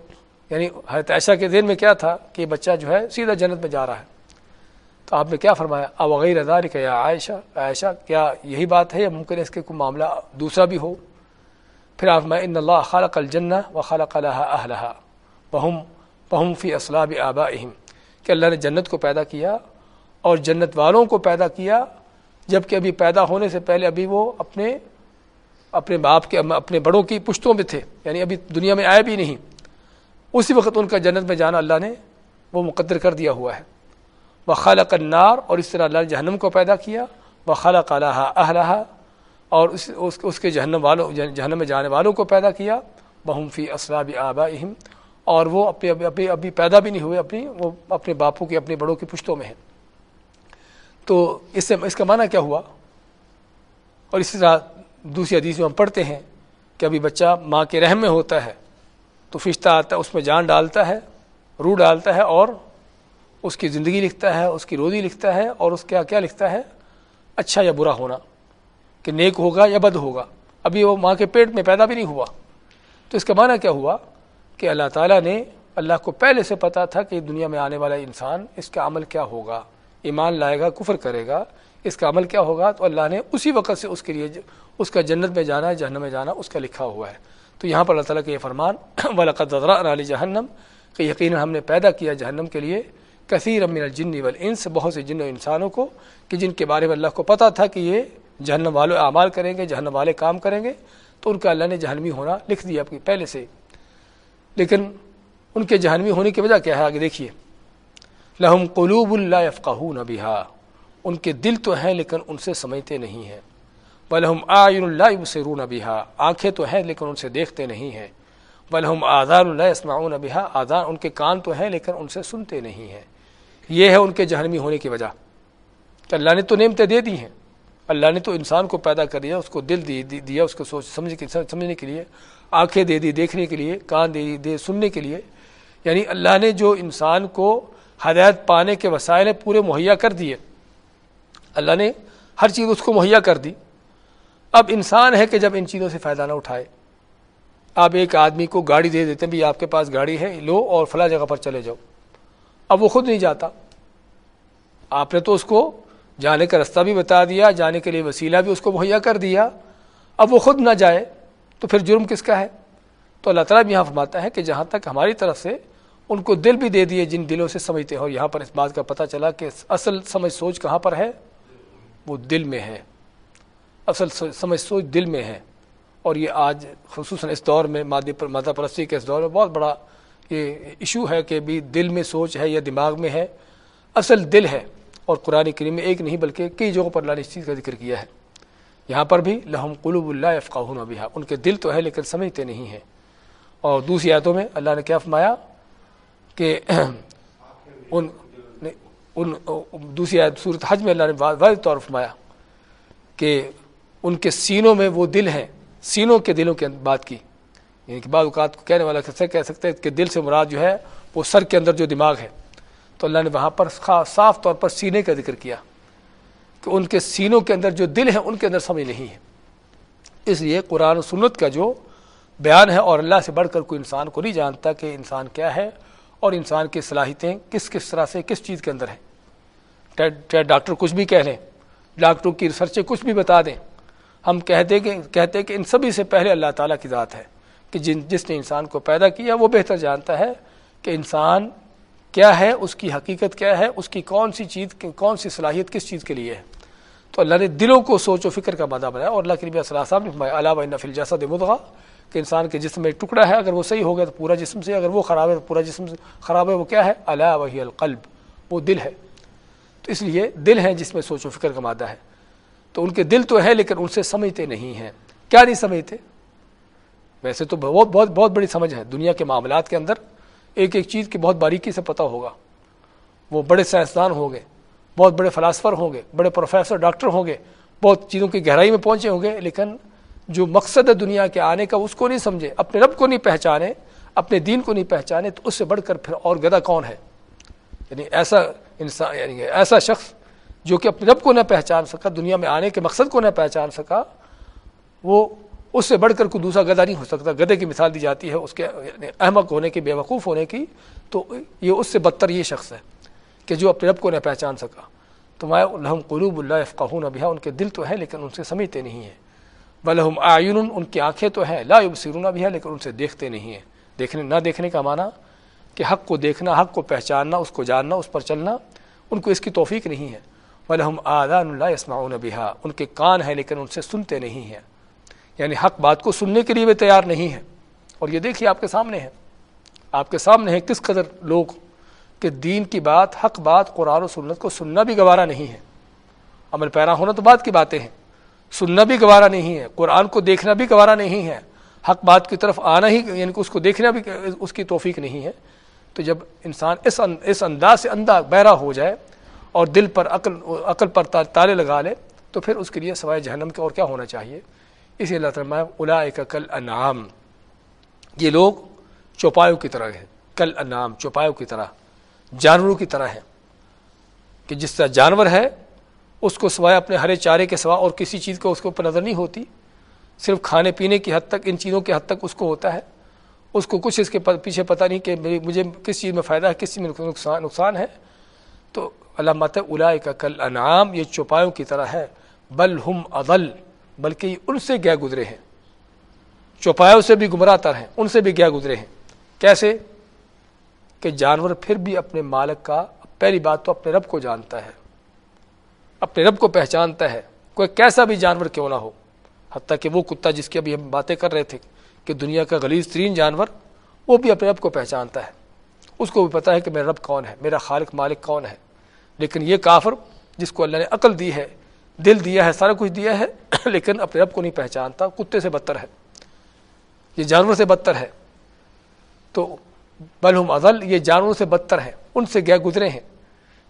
یعنی حضرت عائشہ کے دن میں کیا تھا کہ بچہ جو ہے سیدھا جنت میں جا رہا ہے۔ تو آپ نے کیا فرمایا؟ اب وغیر ادار کیا عائشہ؟ عائشہ، کیا یہی بات ہے یا ممکن ہے اس کے کوئی معاملہ دوسرا بھی ہو؟ پھر آپ میں ان اللہ خالق الجنہ و خالق اللہ بہم بہم فی اسلاب آبا اہم کہ اللہ نے جنت کو پیدا کیا اور جنت والوں کو پیدا کیا جبکہ ابھی پیدا ہونے سے پہلے ابھی وہ اپنے اپنے باپ کے اپنے بڑوں کی پشتوں میں تھے یعنی ابھی دنیا میں آئے بھی نہیں۔ اسی وقت ان کا جنت میں جانا اللہ نے وہ مقدر کر دیا ہوا ہے۔ وہ خالہ النار اور اس طرح اللہ نے جہنم کو پیدا کیا۔ وہ خالہ قلح اہلہ اور اس اس, اس کے جہنم والوں جہنم میں جانے والوں کو پیدا کیا۔ بہم فی اسلاب آبا اہم اور وہ اپنے ابھی ابھی پیدا بھی نہیں ہوئے، اپنی وہ اپنے باپو کی، اپنے بڑوں کی پشتوں میں ہیں۔ تو اس سے اس کا معنی کیا ہوا؟ اور اسی طرح دوسری حدیث میں ہم پڑھتے ہیں کہ ابھی بچہ ماں کے رحم میں ہوتا ہے، تو فشتہ آتا ہے، اس میں جان ڈالتا ہے، روح ڈالتا ہے اور اس کی زندگی لکھتا ہے، اس کی روزی لکھتا ہے اور اس کا کیا لکھتا ہے؟ اچھا یا برا ہونا، کہ نیک ہوگا یا بد ہوگا۔ ابھی وہ ماں کے پیٹ میں پیدا بھی نہیں ہوا۔ تو اس کا معنی کیا ہوا؟ کہ اللہ تعالیٰ نے اللہ کو پہلے سے پتا تھا کہ دنیا میں آنے والا انسان اس کا عمل کیا ہوگا؟ ایمان لائے گا، کفر کرے گا، اس کا عمل کیا ہوگا؟ تو اللہ نے اسی وقت سے اس کے لیے اس کا جنت میں جانا جہنم میں جانا اس کا لکھا ہوا ہے۔ تو یہاں پر اللہ تعالیٰ کا یہ فرمان ولاقرا علی جہنم کہ یقیناً ہم نے پیدا کیا جہنم کے لیے۔ کثیر امن الجن والانس، بہت سے جن و انسانوں کو، کہ جن کے بارے میں اللہ کو پتہ تھا کہ یہ جہنم والے اعمال کریں گے، جہنم والے کام کریں گے۔ تو ان کا اللہ نے جہنمی ہونا لکھ دیا اپنی پہلے سے لیکن ان کے جہنمی ہونے کی وجہ کیا ہے؟ آگے دیکھیے۔ لہم قلوب اللہ افقاہ ان کے دل تو ہیں لیکن ان سے سمجھتے نہیں ہیں۔ بلحم آئین اللہ سے رو آنکھیں تو ہیں لیکن ان سے دیکھتے نہیں ہیں۔ بلحم آزار اللہ اسماعون نبیہ آزار ان کے کان تو ہیں لیکن ان سے سنتے نہیں ہیں۔ یہ ہے ان کے جہنمی ہونے کی وجہ۔ کہ اللہ نے تو نعمتیں دے دی ہیں۔ اللہ نے تو انسان کو پیدا کر دیا، اس کو دل دی دیا، اس کو سوچ، سمجھ سمجھنے کے لیے۔ آنکھیں دے دی دیکھنے کے لیے، کان دے دی، دے سننے کے لیے۔ یعنی اللہ نے جو انسان کو ہدایت پانے کے وسائل پورے مہیا کر دیے۔ اللہ نے ہر چیز اس کو مہیا کر دی۔ اب انسان ہے کہ جب ان چیزوں سے فائدہ نہ اٹھائے۔ آپ ایک آدمی کو گاڑی دے دیتے ہیں بھی آپ کے پاس گاڑی ہے، لو اور فلاں جگہ پر چلے جاؤ۔ اب وہ خود نہیں جاتا۔ آپ نے تو اس کو جانے کا رستہ بھی بتا دیا، جانے کے لیے وسیلہ بھی اس کو مہیا کر دیا۔ اب وہ خود نہ جائے۔ تو پھر جرم کس کا ہے؟ تو اللہ تعالیٰ بھی یہاں فرماتا ہے کہ جہاں تک ہماری طرف سے ان کو دل بھی دے دیے جن دلوں سے سمجھتے ہیں اور یہاں پر اس بات کا پتہ چلا کہ اصل سمجھ سوچ کہاں پر ہے؟ وہ دل میں ہے۔ اصل سمجھ سوچ دل میں ہے۔ اور یہ آج خصوصاً اس دور میں مادی پر مادہ پرستی کے اس دور میں بہت بڑا یہ ایشو ہے کہ بھی دل میں سوچ ہے یا دماغ میں ہے۔ اصل دل ہے۔ اور قرآن کریم میں ایک نہیں بلکہ کئی جگہوں پر اللہ نے اس چیز کا ذکر کیا ہے۔ یہاں پر بھی لہم قلوب اللہ افقاہون ابھی ان کے دل تو ہے لیکن سمجھتے نہیں ہیں۔ اور دوسری آیتوں میں اللہ نے کیا فرمایا کہ ان ان دوسری آیت صورت حج میں اللہ نے واضح طور فرمایا کہ ان کے سینوں میں وہ دل ہیں، سینوں کے دلوں کی بات کی۔ یعنی کہ بعض اوقات کو کہنے والا کہہ سکتے ہیں کہ دل سے مراد جو ہے وہ سر کے اندر جو دماغ ہے۔ تو اللہ نے وہاں پر صاف طور پر سینے کا ذکر کیا۔ کہ ان کے سینوں کے اندر جو دل ہیں، ان کے اندر سمجھ نہیں ہے۔ اس لیے قرآن و سنت کا جو بیان ہے، اور اللہ سے بڑھ کر کوئی انسان کو نہیں جانتا کہ انسان کیا ہے، اور انسان کی صلاحیتیں کس کس طرح سے کس چیز کے اندر ہیں۔ چاہے ڈاکٹر کچھ بھی کہہ لیں، ڈاکٹروں کی ریسرچیں کچھ بھی بتا دیں، ہم کہتے کہ کہتے کہ ان سبھی سے پہلے اللہ تعالیٰ کی ذات ہے کہ جن، جس نے انسان کو پیدا کیا، وہ بہتر جانتا ہے کہ انسان کیا ہے؟ اس کی حقیقت کیا ہے؟ اس کی کون سی چیز، کون سی صلاحیت کس چیز کے لیے ہے؟ تو اللہ نے دلوں کو سوچ و فکر کا مادہ بنایا اور اللہ کے نبی صلی صاحب نے علاوہ نفل جیسا دمدغا کہ انسان کے جسم میں ٹکڑا ہے، اگر وہ صحیح ہو گیا تو پورا جسم سے، اگر وہ خراب ہے تو پورا جسم سے، خراب ہے وہ کیا ہے؟ اللہ وحی القلب وہ دل ہے۔ تو اس لیے دل ہے جس میں سوچ و فکر کا مادہ ہے۔ تو ان کے دل تو ہے لیکن ان سے سمجھتے نہیں ہیں۔ کیا نہیں سمجھتے؟ ویسے تو بہت بہت بہت بڑی سمجھ ہے۔ دنیا کے معاملات کے اندر ایک ایک چیز کی بہت باریکی سے پتہ ہوگا۔ وہ بڑے سائنسدان ہوں گے، بہت بڑے فلاسفر ہوں گے، بڑے پروفیسر، ڈاکٹر ہوں گے، بہت چیزوں کی گہرائی میں پہنچے ہوں گے، لیکن جو مقصد ہے دنیا کے آنے کا اس کو نہیں سمجھے، اپنے رب کو نہیں پہچانے، اپنے دین کو نہیں پہچانے، تو اس سے بڑھ کر پھر اور گدا کون ہے؟ یعنی ایسا انسان یعنی ایسا شخص جو کہ اپنے رب کو نہ پہچان سکا، دنیا میں آنے کے مقصد کو نہ پہچان سکا، وہ اس سے بڑھ کر کوئی دوسرا گدا نہیں ہو سکتا۔ گدے کی مثال دی جاتی ہے اس کے یعنی احمق ہونے کی بے وقوف ہونے کی۔ تو یہ اس سے بدتر یہ شخص ہے کہ جو اپنے رب کو نہ پہچان سکا۔ تو میں الحم قلوب اللہ افقاہ نبیہ ان کے دل تو ہے لیکن ان سے سمجھتے نہیں ہیں۔ بلحم آئین ان کی آنکھیں تو ہیں۔ لا سرون بھی ہے لیکن ان سے دیکھتے نہیں ہیں۔ دیکھنے، نہ دیکھنے کا معنی کہ حق کو دیکھنا، حق کو پہچاننا، اس کو جاننا، اس پر چلنا، ان کو اس کی توفیق نہیں ہے۔ بلحم آدان اللہ اسماعون بہا۔ ان کے کان ہیں لیکن ان سے سنتے نہیں ہیں۔ یعنی حق بات کو سننے کے لیے بھی تیار نہیں ہے۔ اور یہ دیکھیے آپ کے سامنے ہے۔ آپ کے سامنے ہے کس قدر لوگ کہ دین کی بات، حق بات، قرآن و سنت کو سننا بھی گوارا نہیں ہے۔ عمل پیرا ہونا تو بات کی باتیں ہیں۔ سننا بھی گوارا نہیں ہے۔ قرآن کو دیکھنا بھی گوارا نہیں ہے۔ حق بات کی طرف آنا ہی یعنی کہ اس کو دیکھنا بھی اس کی توفیق نہیں ہے۔ تو جب انسان اس اس انداز سے اندھا بہرا ہو جائے اور دل پر عقل عقل پر تالے لگا لے، تو پھر اس کے لیے سوائے جہنم کے اور کیا ہونا چاہیے؟ اسی اللہ تعالیٰ الا کل انعام یہ لوگ چوپایوں کی طرح ہیں کل انعام چوپایوں کی طرح، جانوروں کی طرح ہیں۔ کہ جس طرح جانور ہے، اس کو سوائے اپنے ہرے چارے کے سوا اور کسی چیز کو اس کے اوپر نظر نہیں ہوتی۔ صرف کھانے پینے کی حد تک، ان چیزوں کی حد تک اس کو ہوتا ہے۔ اس کو کچھ اس کے پیچھے پتہ نہیں کہ مجھے کس چیز میں فائدہ ہے، کس چیز میں نقصان نقصان ہے۔ تو اللہ مت الا کا کل انعام یہ چوپایوں کی طرح ہے۔ بل ہم ادل بلکہ ان سے گیا گزرے ہیں۔ چوپایوں سے بھی گمراہ تر ہیں، ان سے بھی گیا گزرے ہیں۔ کیسے؟ کہ جانور پھر بھی اپنے مالک کا پہلی بات تو اپنے رب کو جانتا ہے، اپنے رب کو پہچانتا ہے۔ کوئی کیسا بھی جانور کیوں نہ ہو، حتیٰ کہ وہ کتا جس کی ابھی ہم باتیں کر رہے تھے کہ دنیا کا غلیظ ترین جانور، وہ بھی اپنے رب کو پہچانتا ہے۔ اس کو بھی پتا ہے کہ میرا رب کون ہے، میرا خالق مالک کون ہے۔ لیکن یہ کافر جس کو اللہ نے عقل دی ہے دل دیا ہے، سارا کچھ دیا ہے، لیکن اپنے رب کو نہیں پہچانتا، کتے سے بدتر ہے۔ یہ جانور سے بدتر ہے۔ تو بلحم ازل یہ جانوروں سے بدتر ہے ان سے گیا گزرے ہیں؟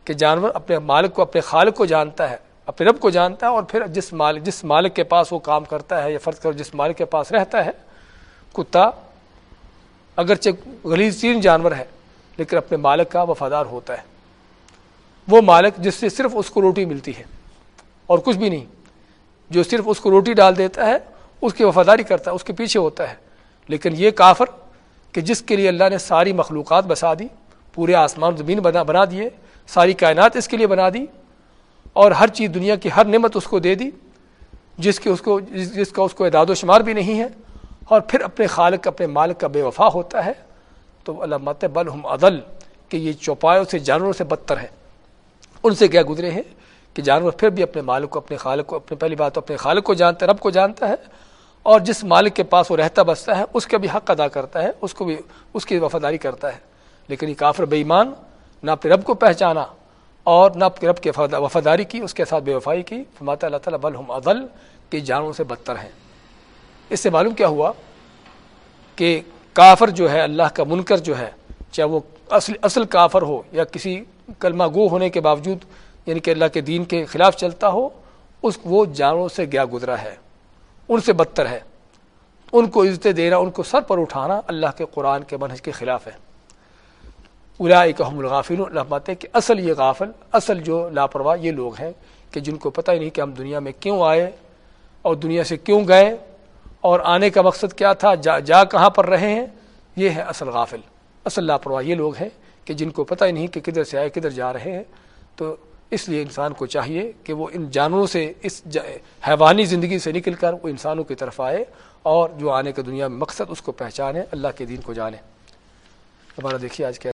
کہ جانور اپنے مالک کو، اپنے خالق کو جانتا ہے، اپنے رب کو جانتا ہے، اور پھر جس مالک جس مالک کے پاس وہ کام کرتا ہے یا فرض کر جس مالک کے پاس رہتا ہے، کتا اگرچہ غلیظ تین جانور ہے، لیکن اپنے مالک کا وفادار ہوتا ہے۔ وہ مالک جس سے صرف اس کو روٹی ملتی ہے۔ اور کچھ بھی نہیں۔ جو صرف اس کو روٹی ڈال دیتا ہے، اس کی وفاداری کرتا ہے، اس کے پیچھے ہوتا ہے۔ لیکن یہ کافر کہ جس کے لیے اللہ نے ساری مخلوقات بسا دی، پورے آسمان زمین بنا بنا دیے، ساری کائنات اس کے لیے بنا دی، اور ہر چیز دنیا کی ہر نعمت اس کو دے دی، جس کی اس کو، جس کا اس کو اعداد و شمار بھی نہیں ہے، اور پھر اپنے خالق، اپنے مالک کا بے وفا ہوتا ہے، تو اللہ مت بل ہم عدل، کہ یہ چوپایوں سے، جانوروں سے بدتر ہے ان سے کیا گزرے ہیں؟ کہ جانور پھر بھی اپنے مالک کو، اپنے خالق کو، اپنے پہلی بات اپنے خالق کو جانتا ہے، رب کو جانتا ہے، اور جس مالک کے پاس وہ رہتا بستا ہے، اس کا بھی حق ادا کرتا ہے، اس کو بھی، اس کی وفاداری کرتا ہے۔ لیکن یہ کافر بے ایمان، نہ اپنے رب کو پہچانا، اور نہ اپنے رب کی وفاداری کی، اس کے ساتھ بے وفائی کی۔ فرماتا اللہ تعالیٰ، بل ہم عدل کے جانوروں سے بدتر ہیں۔ اس سے معلوم کیا ہوا کہ کافر جو ہے، اللہ کا منکر جو ہے، چاہے وہ اصل اصل کافر ہو یا کسی کلمہ گو ہونے کے باوجود یعنی کہ اللہ کے دین کے خلاف چلتا ہو، اس وہ جانوروں سے گیا گزرا ہے، ان سے بدتر ہے۔ ان کو عزتیں دینا، ان کو سر پر اٹھانا اللہ کے قرآن کے منحص کے خلاف ہے۔ الغافل الحمت کہ اصل یہ غافل، اصل جو لاپرواہ یہ لوگ ہیں کہ جن کو پتہ ہی نہیں کہ ہم دنیا میں کیوں آئے اور دنیا سے کیوں گئے اور آنے کا مقصد کیا تھا، جا جا کہاں پر رہے ہیں؟ یہ ہے اصل غافل، اصل لاپرواہ یہ لوگ ہیں کہ جن کو پتہ ہی نہیں کہ کدھر سے آئے، کدھر جا رہے ہیں۔ تو اس لیے انسان کو چاہیے کہ وہ ان جانوروں سے اس حیوانی زندگی سے نکل کر وہ انسانوں کی طرف آئے اور جو آنے کا دنیا میں مقصد اس کو پہچانے، اللہ کے دین کو جانے۔ ہمارا دیکھیے آج کیا